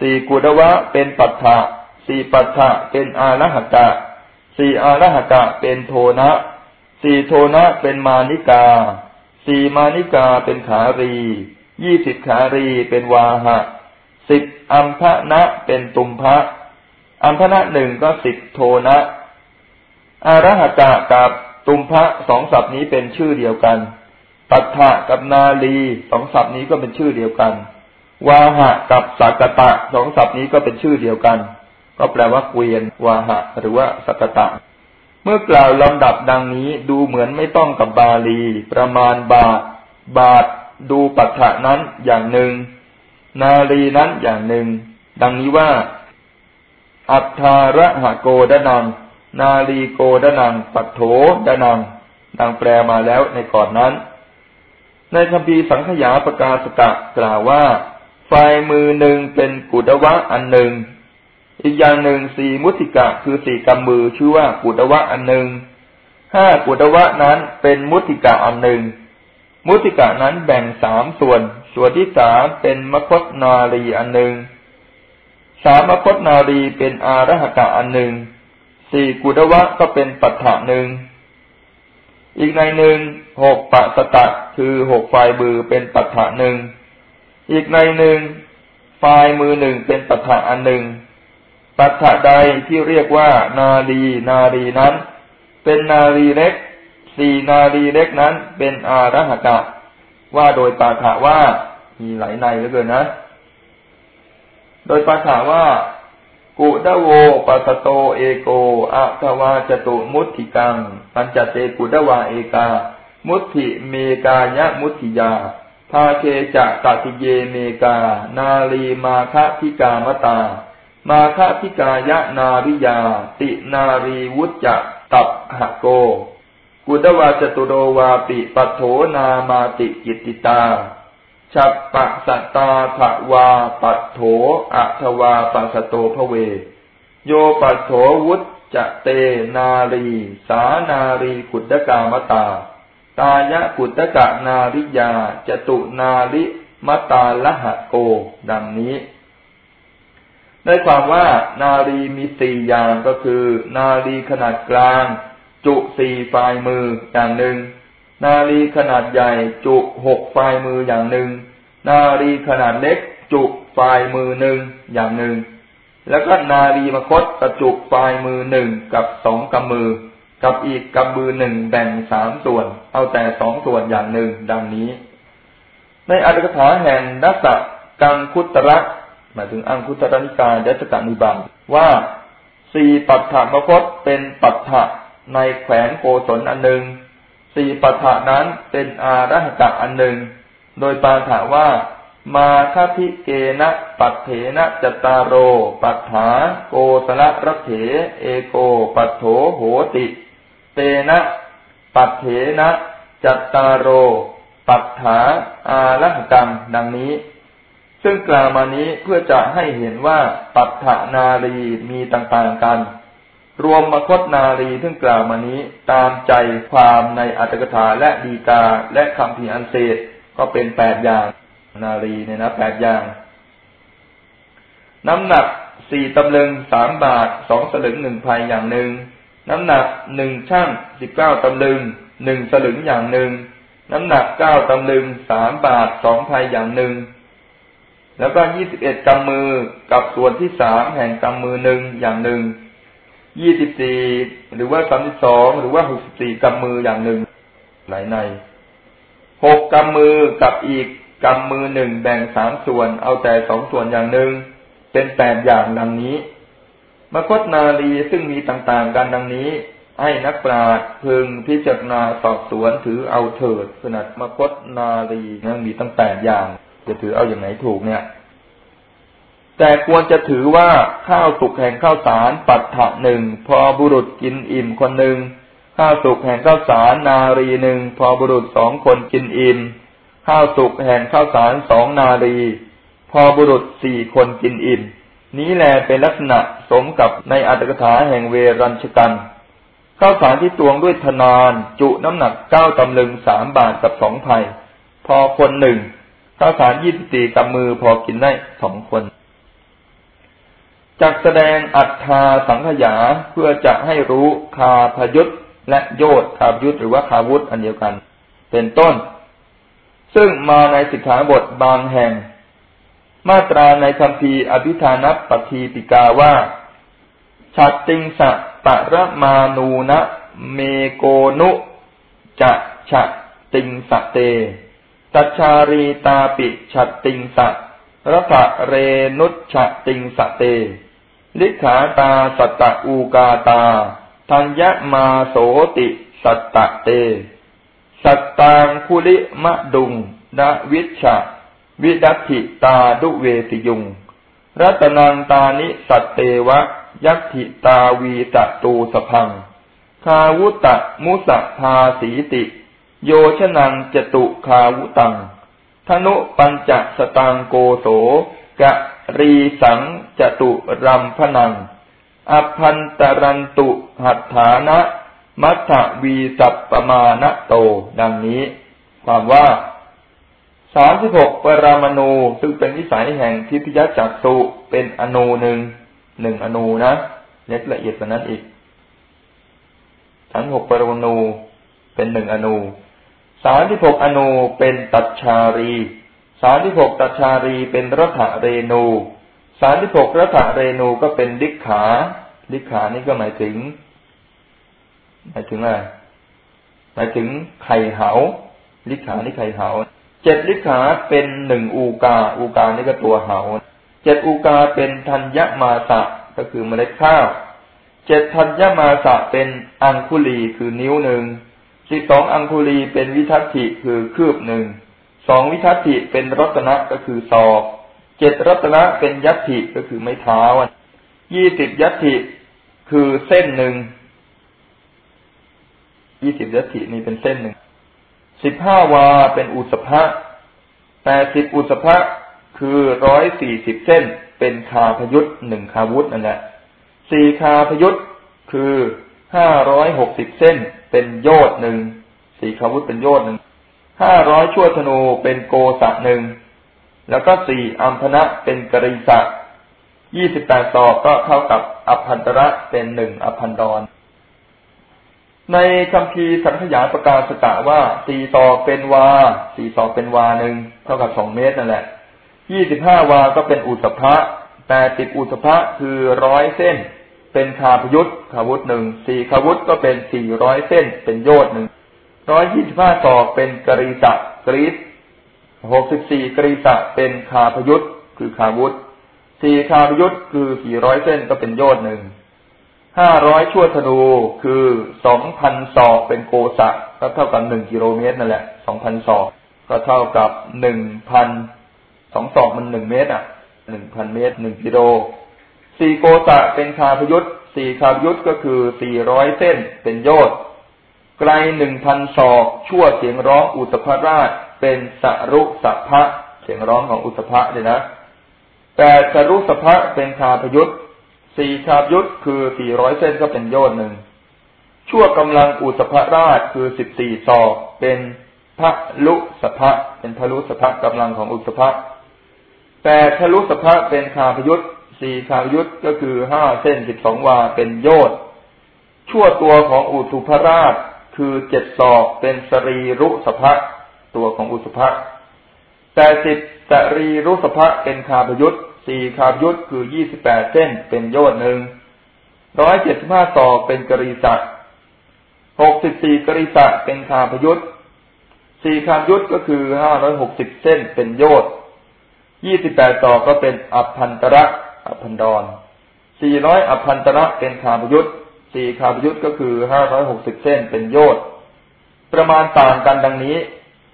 สี่กุดวะเป็นปัฏฐะสี่ปัฏฐะเป็นอาระหกะสี่อาระหกะเป็นโทนะสี่โทนะเป็นมานิกาสี่มานิกาเป็นขารี ยี่สิบขารีเป็นวาหะ สิบอัมพะนะเป็นตุมพะ อัมพนะหนึ่งก็สิบโทนะอาระหกะกับตุมพะสองศัพท์นี้เป็นชื่อเดียวกัน ปัฏฐะกับนาลีสองศัพท์นี้ก็เป็นชื่อเดียวกัน วาหะกับสักตะสองศัพท์นี้ก็เป็นชื่อเดียวกัน ก็แปลว่าเกวียน วาหะ หรือว่าสักตะ เมื่อกล่าวลำดับดังนี้ดูเหมือนไม่ต้องกับบาลี ประมาณบาทบาทดูปัฏฐานั้นอย่างหนึ่ง นาลีนั้นอย่างหนึ่ง ดังนี้ว่า อัฏฐาระหะโกดนัง นาลีโกดนัง ปัตโถดนัง ดังแปลมาแล้วในก่อนนั้น ในคำพีสังขยาประกาศกะกล่าวว่าฝ่ายมือหนึ่งเป็นกุดวะอันหนึ่ง อีกอย่างหนึ่งสี่มุติกะคือสี่กำมือชื่อว่ากุตวะอันหนึ่งห้ากุตวะนั้นเป็นมุติกะอันหนึ่ง มุติกะนั้นแบ่งสามส่วน ส่วนที่สามเป็นมคตนารีอันหนึ่งสามมคตนารีเป็นอารหกะอันหนึ่งสี่กุตวะก็เป็นปัฏฐะหนึ่งอีกในหนึ่งหกปะสตะคือหกฝ่ายมือเป็นปัฏฐะหนึ่งอีกในหนึ่งฝ่ายมือหนึ่งเป็นปัฏฐะอันหนึ่งปัฏฐะใดที่เรียกว่า นาลีนาลีนั้น เป็นนาลีเล็กสี่นาลีเล็กนั้นเป็นอารหกะ ว่าโดยปาฐะว่ามีหลายในเหลือเกินนะ โดยปาฐะว่า กุดโวปัสโตเอโกอัตวาจตุมุติกัง ปัญจเตกุดวาเอกา มุติเมกายะมุติยาภาเคจะตติเยเมกา นาลีมาคะพิกามตา มาฆาพิกายะนาริยา ตินารีวุจจะตับหะโก กุดวาจตุโรวาปิปัโถนามาติกิติตาฉับปะสัตตาภวาปัโถอัทวาปัสโตภเว โยปัโถวุจจะเตนารี สานารีกุดกามตา ตายะกุดกะนาริยาจตุนาริมตาละหะโก ดังนี้ ได้ความว่านารีมีสี่อย่างก็คือ นารีขนาดกลาง จุสี่ฝ่ายมืออย่างหนึ่ง นารีขนาดใหญ่ จุหกฝ่ายมืออย่างหนึ่ง นารีขนาดเล็ก จุฝ่ายมือหนึ่งอย่างหนึ่ง แล้วก็นารีมคตกระจุฝ่ายมือหนึ่งกับสองกำมือ กับอีกกำมือหนึ่งแบ่งสามส่วน เอาแต่สองส่วนอย่างหนึ่งดังนี้ ในอัตถกถาแห่งดัสกังคุตระหมายถึงอังคุตรนิกายดัชกานิบาลว่าสี่ปัฏฐมคตเป็นปัฏฐะ ในแขวนโกศลอันหนึ่งสี่ปัฏฐะนั้นเป็นอาระหกะอันหนึ่ง โดยปาถาว่า มาคทิเกนะปัตเถนะจตารโร ปัฏฐาโกสละรเถ เอโก ปัตโถโหติ เตนะปัตเถนะจตารโร ปัฏฐาอาลักกังดังนี้ ซึ่งกล่าวมานี้เพื่อจะให้เห็นว่าปัฏฐานารีมีต่างๆกัน รวมมคตนารีซึ่งกล่าวมานี้ ตามใจความในอัตถกถาและดีกาและคำพีอันเศษก็เป็นแปดอย่าง นารีเนี่ยนะแปดอย่าง น้ำหนักสี่ตำลึงสามบาทสองสลึงหนึ่งภัยอย่างหนึ่งน้ำหนักหนึ่งช่างสิบเก้าตำลึงหนึ่งสลึงอย่างหนึ่งน้ำหนักเก้าตำลึงสามบาทสองภัยอย่างหนึ่งแล้วก็ยี่สิบเอ็ดกำมือกับส่วนที่สามแห่งกำมือหนึ่งอย่างหนึ่ง ยี่สิบสี่หรือว่าสามสิบสองหรือว่าหกสิบสี่กำมืออย่างหนึ่งหลายในหกกำมือกับอีกกำมือหนึ่งแบ่งสามส่วน เอาแต่สองส่วนอย่างหนึ่งเป็นแปดอย่างดังนี้มคตนาลีซึ่งมีต่างๆกันดังนี้ ให้นักปราชญ์พึงพิจารณาสอบสวนถือเอาเถิดขนาดมคตนาลีนั้นมีตั้งแปดอย่าง จะถือเอาอย่างไหนถูกเนี่ย แต่ควรจะถือว่าข้าวสุกแห่งข้าวสารปัตถะหนึ่งพอบุรุษกินอิ่มคนหนึ่งข้าวสุกแห่งข้าวสารนารีหนึ่งพอบุรุษสองคนกินอิ่มข้าวสุกแห่งข้าวสารสองนารี พอบุรุษสี่คนกินอิ่ม นี้แลเป็นลักษณะสมกับในอัตถกถาแห่งเวรัญชกันข้าวสารที่ตวงด้วยธนานจุน้ำหนักเก้าตำลึงสามบาทกับสองไผ่พอคนหนึ่งข้าวสารยี่สิบสี่กำมือพอกินได้สองคน จักแสดงอัฏฐาสังขยาเพื่อจะให้รู้คาพยุตและโยธคาพยุตหรือว่าคาวุธอันเดียวกัน เป็นต้น ซึ่งมาในสิกขาบทบางแห่ง มาตราในคำพีอภิธานัปฏีปิกาว่าชัดติงสะปะระมานูนะเมโกนุ จะฉะติงสะเตตัชารีตาปิชัดติงสะรัตเรนุชติงสะเต ลิขาตาสัตตอูกาตา ทัญญมาโสติสัตตเต สัตตางคุลิมะดุงดาวิชะวิดัติตาดุเวติยุง รัตนังตานิสัตเตวะ ยักถิตาวีตะตูสพัง คาวุตะมุสะพาสีติ โยชนังจตุคาวุตังธนุปัญจสตังโกโสกะ รีสังจตุรัมพนังอภันตรันตุหัตถานะ มัทธวีสัปปมาณโต ดังนี้ ความว่าสามสิบหกปรามณูซึ่งเป็นวิสัยแห่งทิพยจักสุเป็นอนูหนึ่งหนึ่งอนูนะเล็กละเอียดกว่านั้นอีก ทั้งหกปรมาณูเป็นหนึ่งอนูสามที่หกอนูเป็นตัชชารี สามที่หกตัชารีเป็นรัฐเรนู สามที่หกรัฐเรนูก็เป็นลิกขาลิกขานี่ก็หมายถึง หมายถึงอะไรหมายถึงไข่เหาลิขานี่ไข่เหาเจ็ดลิขาเป็นหนึ่งอูกา อูกานี่ก็ตัวเหาเจ็ดอูกาเป็นธัญญมาสะก็คือเมล็ดข้าวเจ็ดธัญญมาสะเป็นอังคุลีคือนิ้วหนึ่งสิบสองอังคุลีเป็นวิทัติคือคืบหนึ่ง สองวิทัติเป็นรัตนะก็คือศอกเจ็ดรัตนะเป็นยัตถิก็คือไม้เท้ายี่สิบยัตถิคือเส้นหนึ่งยี่สิบยัตถินี่เป็นเส้นหนึ่งสิบห้าวาเป็นอุสภะแปดสิบอุสภะคือร้อยสี่สิบเส้น เป็นคาพยุตหนึ่งคาวุธนั่นแหละสี่คาพยุตคือห้าร้อยหกสิบเส้น เป็นโยดหนึ่งสี่คาวุธเป็นโยดหนึ่ง ห้าร้อยชั่วธนูเป็นโกสะหนึ่ง แล้วก็สี่อัมพนะเป็นกริสะยี่สิบแปดศอกก็เท่ากับอภันตระเป็นหนึ่งอภันดร ในคำพีสังขยาประกาศกะว่าสี่ศอกเป็นวาสี่ศอกเป็นวาหนึ่งเท่ากับสองเมตรนั่นแหละยี่สิบห้าวาก็เป็นอุตภะแปดสิบอุตภะคือร้อยเส้น เป็นคาพยุทธคาวุธหนึ่งสี่คาวุธก็เป็นสี่ร้อยเส้น เป็นโยดหนึ่ง ร้อยยี่สิบห้าศอกเป็นกรีสะกรีสหกสิบสี่กรีสะเป็นคาพยุทธคือคาวุธสี่คาพยุทธคือสี่ร้อยเส้นก็เป็นโยดหนึ่งห้าร้อยชั่วธนูคือสองพันศอกเป็นโกสะก็เท่ากับหนึ่งกิโลเมตรนั่นแหละสองพันศอกก็เท่ากับหนึ่งพันสองศอกมันหนึ่งเมตรอะหนึ่งพันเมตรหนึ่งกิโลสี่โกตะเป็นคาพยุทธสี่คาพยุทธก็คือสี่ร้อยเส้นเป็นโยชน์ ไกลหนึ่งพันศอก ชั่วเสียงร้องอุตภราช เป็นสรุสัพพะเสียงร้องของอุตภะเลยนะแต่สรุสัพพะเป็นคาพยุทธสี่คาพยุทธคือสี่ร้อยเส้นก็เป็นโยชน์หนึ่งชั่วกำลังอุตภราชคือสิบสี่ศอกเป็นพระลุสภะเป็นพระลุสภะกำลังของอุตภะแต่ทะลุสภะเป็นคาพยุทธสี่คาพยุทธก็คือห้าเส้นสิบสองวาเป็นโยชนชั่วตัวของอุตุพราช คือเจ็ดศอกเป็นสรีรุสภะตัวของอุสภะแต่สิบสรีรุสภะเป็นคาพยุทธสี่คาพยุทธคือยี่สิบแปดเส้นเป็นโยชน์หนึ่งร้อยเจ็ดสิบห้าศอกเป็นกริสักหกสิบสี่กริสักเป็นคาพยุทธสี่คาพยุทธก็คือห้าร้อยหกสิบเส้นเป็นโยชน์ยี่สิบแปดศอกก็เป็นอัพพันตระอัพพันดรสี่ร้อยอัพพันตระเป็นคาพยุทธ สี่คาพยุทธก็คือห้าร้อยหกสิบเส้นเป็นโยชน์ประมาณต่างกันดังนี้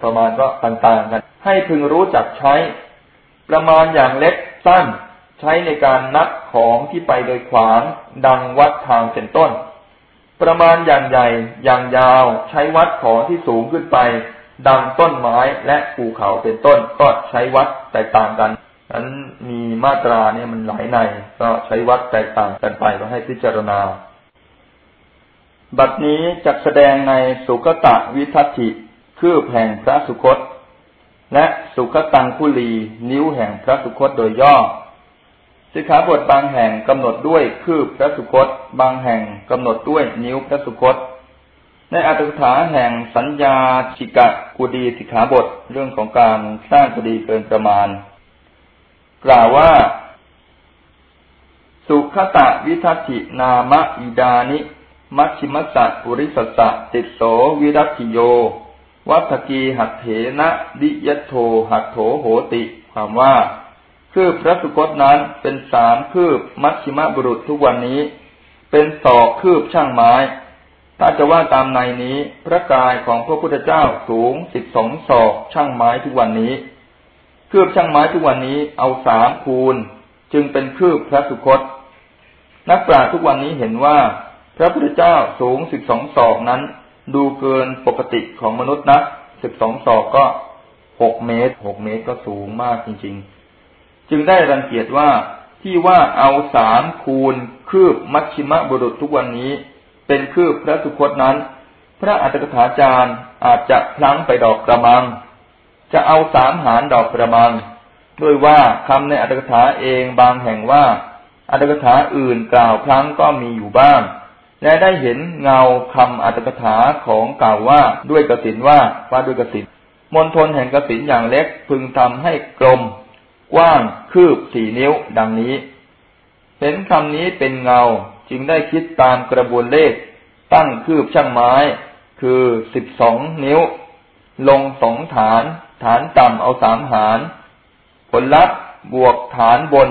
ประมาณก็ต่างๆกัน ให้พึงรู้จักใช้ ประมาณอย่างเล็กสั้น ใช้ในการนับของที่ไปโดยขวาง ดังวัดทางเป็นต้น ประมาณอย่างใหญ่อย่างยาวใช้วัดของที่สูงขึ้นไป ดังต้นไม้และภูเขาเป็นต้น ก็ใช้วัดแตกต่างกันนั้นมีมาตราเนี่ยมันหลายใน ก็ใช้วัดแตกต่างกันไปก็ให้พิจารณา บัดนี้จักแสดงในสุขตะวิทัติคือแห่งพระสุคต และสุขตังคุลีนิ้วแห่งพระสุคตโดยย่อ สิกขาบทบางแห่งกำหนดด้วยคืบพระสุคต บางแห่งกำหนดด้วยนิ้วพระสุคต ในอัตถกถาแห่งสัญญาชิกะกุดีสิกขาบทเรื่องของการสร้างกุดีเกินประมาณ กล่าวว่า สุขตะวิทัตินามะอิดานิ มัชชิมัสสะปุริสัสสะติโสวิรัติโย วัฏกีหัตเถนะดิยโทหัตโถโหติ ความว่า คืบพระสุคตนั้นเป็นสามคืบมัชชิมบุรุษทุกวันนี้ เป็นศอกคืบช่างไม้ ถ้าจะว่าตามในนี้ พระกายของพระพุทธเจ้าสูงสิบสองศอกช่างไม้ทุกวันนี้ คืบช่างไม้ทุกวันนี้เอาสามคูณ จึงเป็นคืบพระสุคตนักปราชญ์ทุกวันนี้เห็นว่า พระพุทธเจ้าสูงสิบสองศอกนั้น ดูเกินปกติของมนุษย์นะสิบสองศอกก็หกเมตรหกเมตรก็สูงมากจริง ๆ จึงได้รังเกียจว่าที่ว่าเอาสามคูณคืบมัชชิมะบุรุษทุกวันนี้ เป็นคืบพระสุคตนั้น พระอัตถกถาจารย์อาจจะพลั้งไปดอกกระมัง จะเอาสามหารดอกกระมัง ด้วยว่าคำในอัตถกถาเองบางแห่งว่าอัตถกถาอื่นกล่าวพลั้งก็มีอยู่บ้าง และได้เห็นเงาคำอัตถกถาของกล่าวว่าด้วยกสินว่าว่าด้วยกสินมณฑลแห่งกสินอย่างเล็กพึงทำให้กลม กว้างคืบสี่นิ้วดังนี้ เห็นคำนี้เป็นเงาจึงได้คิดตามกระบวนเลข ตั้งคืบช่างไม้ คือสิบสองนิ้ว ลงสองฐาน ฐานต่ำเอาสามหาร ผลลัพธ์บวกฐานบน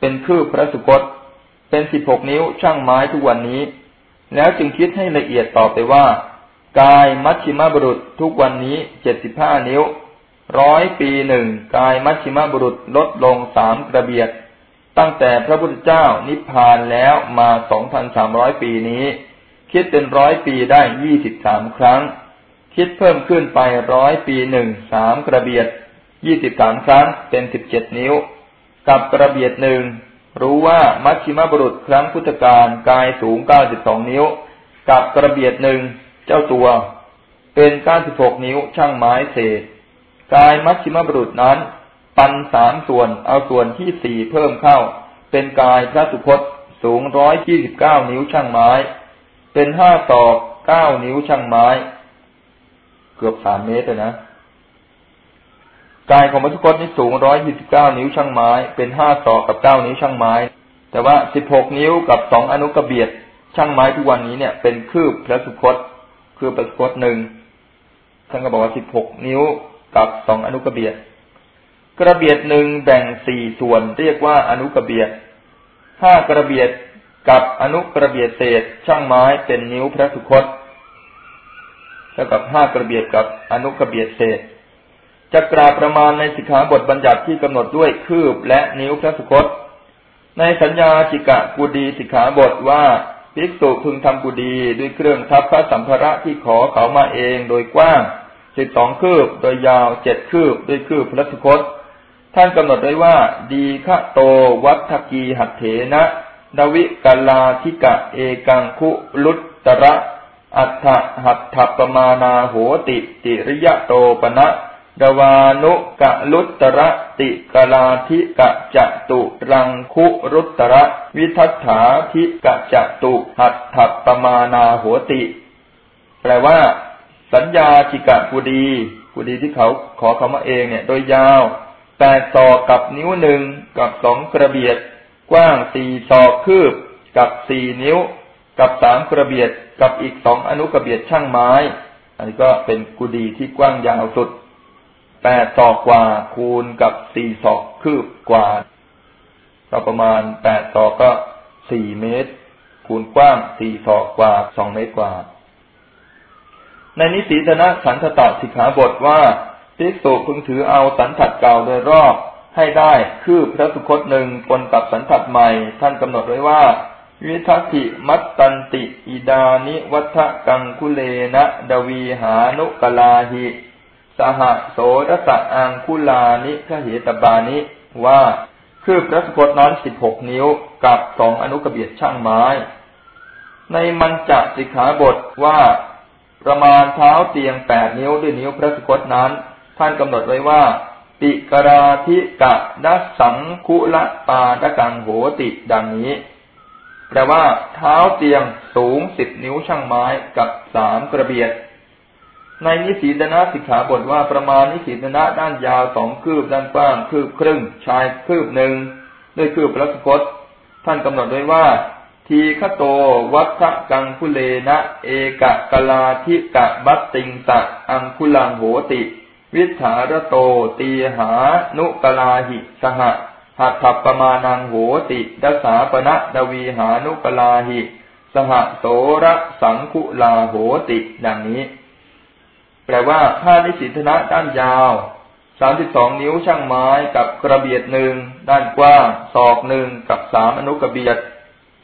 เป็นคืบพระสุคตเป็นสิบหกนิ้วช่างไม้ทุกวันนี้ แล้วจึงคิดให้ละเอียดต่อไปว่า กายมัชชิมบุรุษทุกวันนี้เจ็ดสิบห้านิ้ว ร้อยปีหนึ่งกายมัชชิมบุรุษลดลงสามกระเบียด ตั้งแต่พระพุทธเจ้านิพพานแล้วมาสองพันสามร้อยปีนี้ คิดเป็นร้อยปีได้ยี่สิบสามครั้ง คิดเพิ่มขึ้นไปร้อยปีหนึ่งสามกระเบียดยี่สิบสามครั้งเป็นสิบเจ็ดนิ้ว กับกระเบียดหนึ่ง รู้ว่ามัชชิมบุรุษครั้งพุทธกาลกายสูงเก้าสิบสองนิ้ว กับกระเบียดหนึ่งเจ้าตัว เป็นเก้าสิบหกนิ้วช่างไม้เศษ กายมัชชิมบุรุษนั้น ปันสามส่วนเอาส่วนที่สี่เพิ่มเข้า เป็นกายพระสุคตสูงร้อยยี่สิบเก้านิ้วช่างไม้ เป็นห้าศอกเก้านิ้วช่างไม้ เกือบสามเมตรเลยนะ กายของมัทุคตนี้สูงร้อยยี่สิบเก้านิ้วช่างไม้ เป็นห้าศอกกับเก้านิ้วช่างไม้ แต่ว่าสิบหกนิ้วกับสองอนุกระเบียดช่างไม้ทุกวันนี้เนี่ย เป็นคืบพระสุคตคือพระสุคตหนึ่งท่านก็บอกว่าสิบหกนิ้วกับสองอนุกระเบียดกระเบียดหนึ่งแบ่งสี่ส่วนเรียกว่าอนุกระเบียดห้ากระเบียดกับอนุกระเบียดเศษช่างไม้เป็นนิ้วพระสุคตเท่ากับห้ากระเบียดกับอนุกระเบียดเศษ จะกราบประมาณในสิกขาบทบัญญัติที่กำหนดด้วยคืบและนิ้วพระสุคต ในสัญญาจิกะกุดีสิกขาบทว่าภิกษุพึงทำกุดีด้วยเครื่องทับพระสัมภาระที่ขอเขามาเองโดยกว้างสิบสองคืบโดยยาวเจ็ดคืบด้วยคืบพระสุคต ท่านกำหนดไว้ว่า ดีฆะโตวัตกีหัตเถนะดวิกาลาธิกะเอกังคุลุตตระอัฏฐหัตถปมานาโหติติริยะโตปนะ ดวานุกะลุตระติกลาธิกะจตุรังคุรุตระวิทัฏฐาธิกะจตุหัตถปมานาโหติ แปลว่า สัญญาจิกะกุดีกุดีที่เขาขอเขามาเองเนี่ย โดยยาวแปดศอกกับนิ้วหนึ่งกับสองกระเบียด กว้างสี่ศอกคืบ กับสี่นิ้ว กับสามกระเบียด กับอีกสองอนุกระเบียดช่างไม้ อันนี้ก็เป็นกุดีที่กว้างยาวสุด แปดศอกกว่าคูณกับสี่ศอกคืบกว่าก็ประมาณแปดศอกก็สี่เมตร คูณกว้างสี่ศอกกว่าสองเมตรกว่า ในนิสีธนะสันทตสิกขาบทว่าภิกษุพึงถือเอาสันถัดเก่าโดยรอบให้ได้คือพระสุคตหนึ่งปนกับสันถัดใหม่ ท่านกำหนดไว้ว่า วิทัติมัตตันติ อิดานิวัฏกังคุเลนะ ดวีหานุกลาหิ สหโสรสะอังคุลานิขเหตบานิว่าคือพระสุคตนั้นสิบหกนิ้วกับสองอนุกเบียดช่างไม้ ในมันจะสิกขาบทว่าประมาณเท้าเตียงแปดนิ้วด้วยนิ้วพระสุคตนั้น ท่านกำหนดไว้ว่า ติกราธิกะดัสังคุละปาดกังโหติดังนี้ แปลว่าเท้าเตียงสูงสิบนิ้วช่างไม้กับสามกระเบียด ในนิสีดนะสิกขาบทว่าประมาณนิสีดนะด้านยาวสองคืบด้านกว้างคืบครึ่ง ชายคืบหนึ่งด้วยคืบพระสกตท่านกำหนดไว้ว่า ทีฆโต วัฏกังคุเลนะ เอกะกลาธิกะบัตติงสะอังคุลังโหติ วิถารโต ตีหานุกลาหิสหะหัตถปมานังโหติดัสาปณะดวีหานุกลาหิ สหโสระสังคุลาโหติ ดังนี้ แปลว่าผ้านิสิทนะด้านยาวสามสิบสองนิ้วช่างไม้กับกระเบียดหนึ่งด้านกว้างศอกหนึ่งกับสามอนุกระเบียด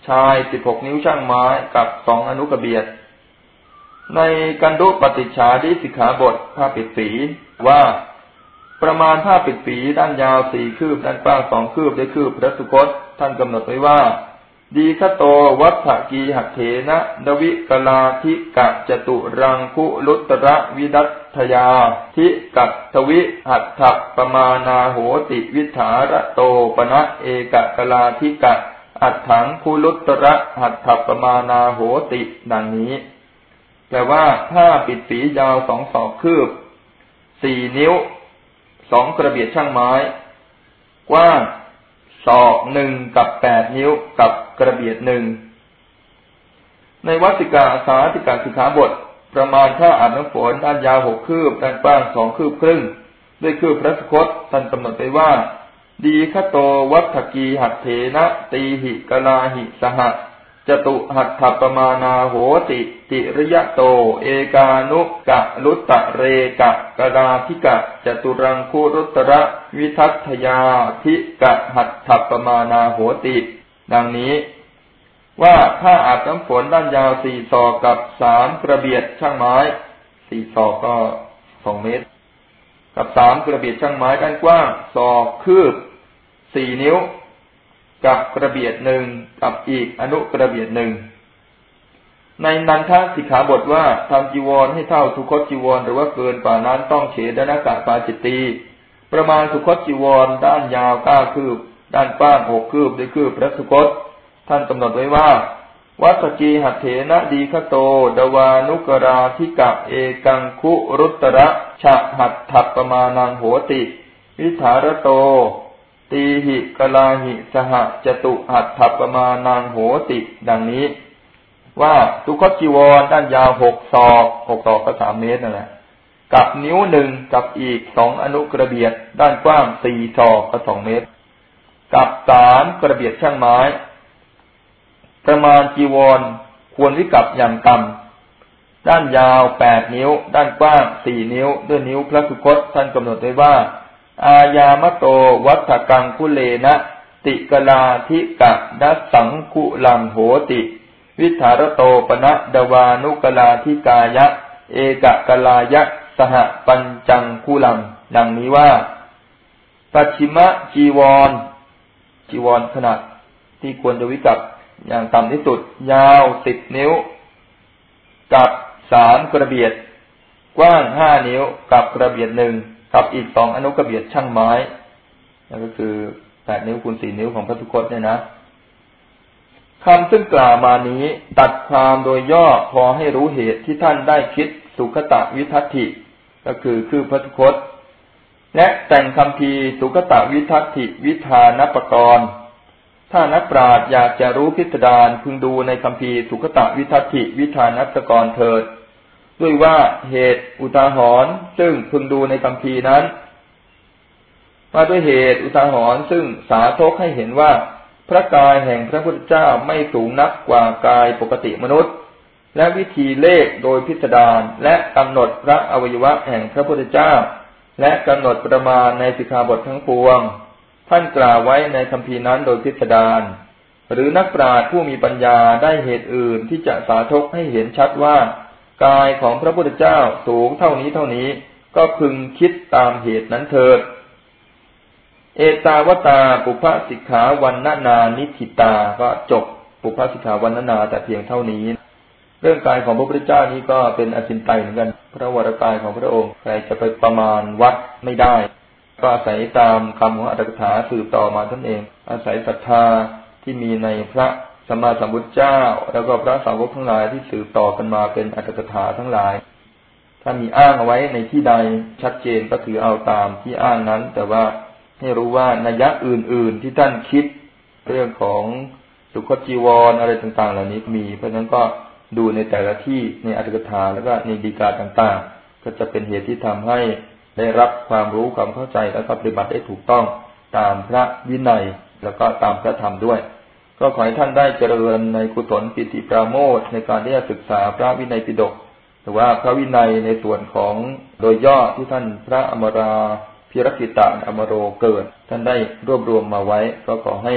ชายสิบหกนิ้วช่างไม้กับสองอนุกระเบียด ในกันดุปฏิชาดิสิกขาบทผ้าปิดฝีว่าประมาณผ้าปิดฝีด้านยาวสี่คืบด้านกว้างสองคืบได้คืบพระสุคตท่านกำหนดไว้ว่า ดีคโตวัฏกีหัตเถนะดวิกลาธิกะจตุรังคุลุตระวิดัตยาทิกัตทวิหัตถปมานาโหติวิถาระโตปณะเอกกลาธิกะ อัตถังคุลุตระหัตถปมานาโหติดังนี้ แปลว่าถ้าปิดฝียาวสองศอกคืบ สี่นิ้ว สองกระเบียดช่างไม้ กว้าง ศอกหนึ่งกับแปดนิ้วกับกระเบียดหนึ่ง ในวัติกาสาธิกาสิกขาบท ประมาณท่าอาบน้ำฝนด้านยาวหกคืบด้านกว้างสองคืบครึ่ง ด้วยคืบพระสคตท่านกำหนดไปว่า ดีขโตวัฏกีหัตเถนะตีหิกลาหิสห จตุหัตถปมานาโหติติริยะโต เอกานุกะลุตตะเรกะกะดาธิกะจตุรังคูรุตระวิทัตยาธิกะหัตถปมานาโหติ ดังนี้ ว่าถ้าอาบน้ำฝนด้านยาวสี่ศอกกับสามกระเบียดช่างไม้สี่ศอกก็สองเมตร กับสามกระเบียดช่างไม้ด้านกว้างศอกคืบสี่นิ้ว กับกระเบียดหนึ่งกับอีกอนุกระเบียดหนึ่งในนันทสิกขาบทว่าทำจีวรให้เท่าสุคตจีวร หรือว่าเกินกว่านั้นต้องเฉดนากะปาจิตตีประมาณสุคตจีวร ด้านยาวเก้าคืบ ด้านกว้างหกคืบด้วยคืบพระสุคต ท่านกำหนดไว้ว่า วัสกีหัตเถนะดีคโต ดวานุกราธิกะเอกังคุรุตระฉะหัตถัปประมาณังโหติ วิถารโต ตีหิกลาหิสหจตุหัตถปมานังโหติ ดังนี้ ว่าทุกขจีวรด้านยาวหกศอกหกศอกก็สามเมตรนั่นแหละกับนิ้วหนึ่งกับอีกสองอนุกระเบียดด้านกว้างสี่ศอกก็สองเมตร กับสามกระเบียดช่างไม้ ประมาณจีวรควรวิกับอย่างต่ำด้านยาวแปดนิ้ว ด้านกว้างสี่นิ้ว ด้วยนิ้วพระสุคตท่านกำหนดไว้ว่า อายามโตวัฏกังคุเลนะ ติกลาธิกะดัสังคุลังโหติ วิถารโตปณะดวานุกลาธิกายะ เอกกลายะ สหปัญจังคุลัง ดังนี้ว่า ปัจฉิมะจีวร จีวรขนาดที่ควรจะวิกับอย่างต่ำที่สุด ยาวสิบนิ้ว กับสามกระเบียด กว้างห้านิ้วกับกระเบียดหนึ่ง กับอีกสองอนุกระเบียดช่างไม้นั่นก็คือแปดนิ้วคูณสี่นิ้วของพระทุคตเนี่ยนะคำซึ่งกล่าวมานี้ ตัดความโดยย่อพอให้รู้เหตุที่ท่านได้คิดสุขตะวิทัติก็คือคือพระทุคต และแต่งคำพีสุขตะวิทัติวิธานปกรณ์ถ้านักปราชญ์อยากจะรู้พิสดารพึงดูในคำพีสุขตะวิทัติวิธานัปกรณ์เถิด ด้วยว่าเหตุอุตาหรณ์ซึ่งพึงดูในคำพีนั้น มาด้วยเหตุอุทาหรณ์ซึ่งสาธกให้เห็นว่า พระกายแห่งพระพุทธเจ้าไม่สูงนักกว่ากายปกติมนุษย์ และวิธีเลขโดยพิสดารและกำหนดพระอวัยวะแห่งพระพุทธเจ้า และกำหนดประมาณในสิกขาบททั้งปวง ท่านกล่าวไว้ในคำพีนั้นโดยพิสดารหรือนักปราชญ์ผู้มีปัญญาได้เหตุอื่นที่จะสาธกให้เห็นชัดว่า กายของพระพุทธเจ้าสูงเท่านี้เท่านี้ ก็พึงคิดตามเหตุนั้นเถิด เอตาวตาปุพสิกขาวันนานานิธิตาก็จบปุพสิกขาวันนานาแต่เพียงเท่านี้ เรื่องกายของพระพุทธเจ้านี้ก็เป็นอสินไตเหมือนกัน พระวรกายของพระองค์ใครจะไปประมาณวัดไม่ได้ ก็อาศัยตามคำของอัตถกถาสืบต่อมาท่านเอง อาศัยศรัทธาที่มีในพระ สมมาสัมพุทธเจ้า แล้วก็พระสาวกทั้งหลายที่สืบต่อกันมาเป็นอัตถกถาทั้งหลาย ถ้ามีอ้างเอาไว้ในที่ใดชัดเจนก็ถือเอาตามที่อ้างนั้น แต่ว่าให้รู้ว่านัยยะอื่น ๆ ที่ท่านคิดเรื่องของสุขจีวรอะไรต่าง ๆ เหล่านี้มี เพราะฉะนั้นก็ดูในแต่ละที่ในอัตถกถาแล้วก็ในดีกาต่างๆ ก็จะเป็นเหตุที่ทำให้ได้รับความรู้ความเข้าใจแล้วก็ปฏิบัติได้ถูกต้องตามพระวินัยแล้วก็ตามพระธรรมด้วย ก็ขอให้ท่านได้เจริญในกุศลปิติปราโมทในการที่จะศึกษาพระวินัยปิฎกหรือว่าพระวินัยในส่วนของโดยย่อที่ท่านพระอมราพิรกิตาอมโรเกิด ท่านได้รวบรวมมาไว้ ก็ขอให้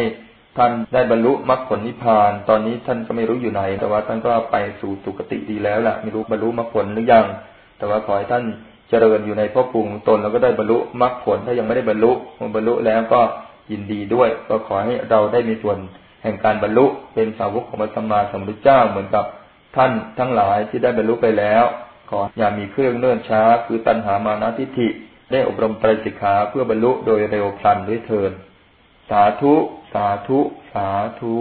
ท่านได้บรรลุมรรคผลนิพพาน ตอนนี้ท่านก็ไม่รู้อยู่ไหน แต่ว่าท่านก็ไปสู่สุคติดีแล้วล่ะ ไม่รู้บรรลุมรรคผลหรือยัง แต่ว่าขอให้ท่านเจริญอยู่ในพ่อปรุงตนแล้วก็ได้บรรลุมรรคผล ถ้ายังไม่ได้บรรลุบรรลุแล้วก็ยินดีด้วย ก็ขอให้เราได้มีส่วน ห่งการบรรลุเป็นสาวกของพระสัมมาสัมพุทธเจ้าเหมือนกับท่านทั้งหลายที่ได้บรรลุไปแล้ว ขออย่ามีเครื่องเนื่นช้า คือตัณหามานะทิฏฐิ ได้อบรมปริสิกขาเพื่อบรรลุโดยเร็วพลันด้วยเทิน สาธุ สาธุ สาธุ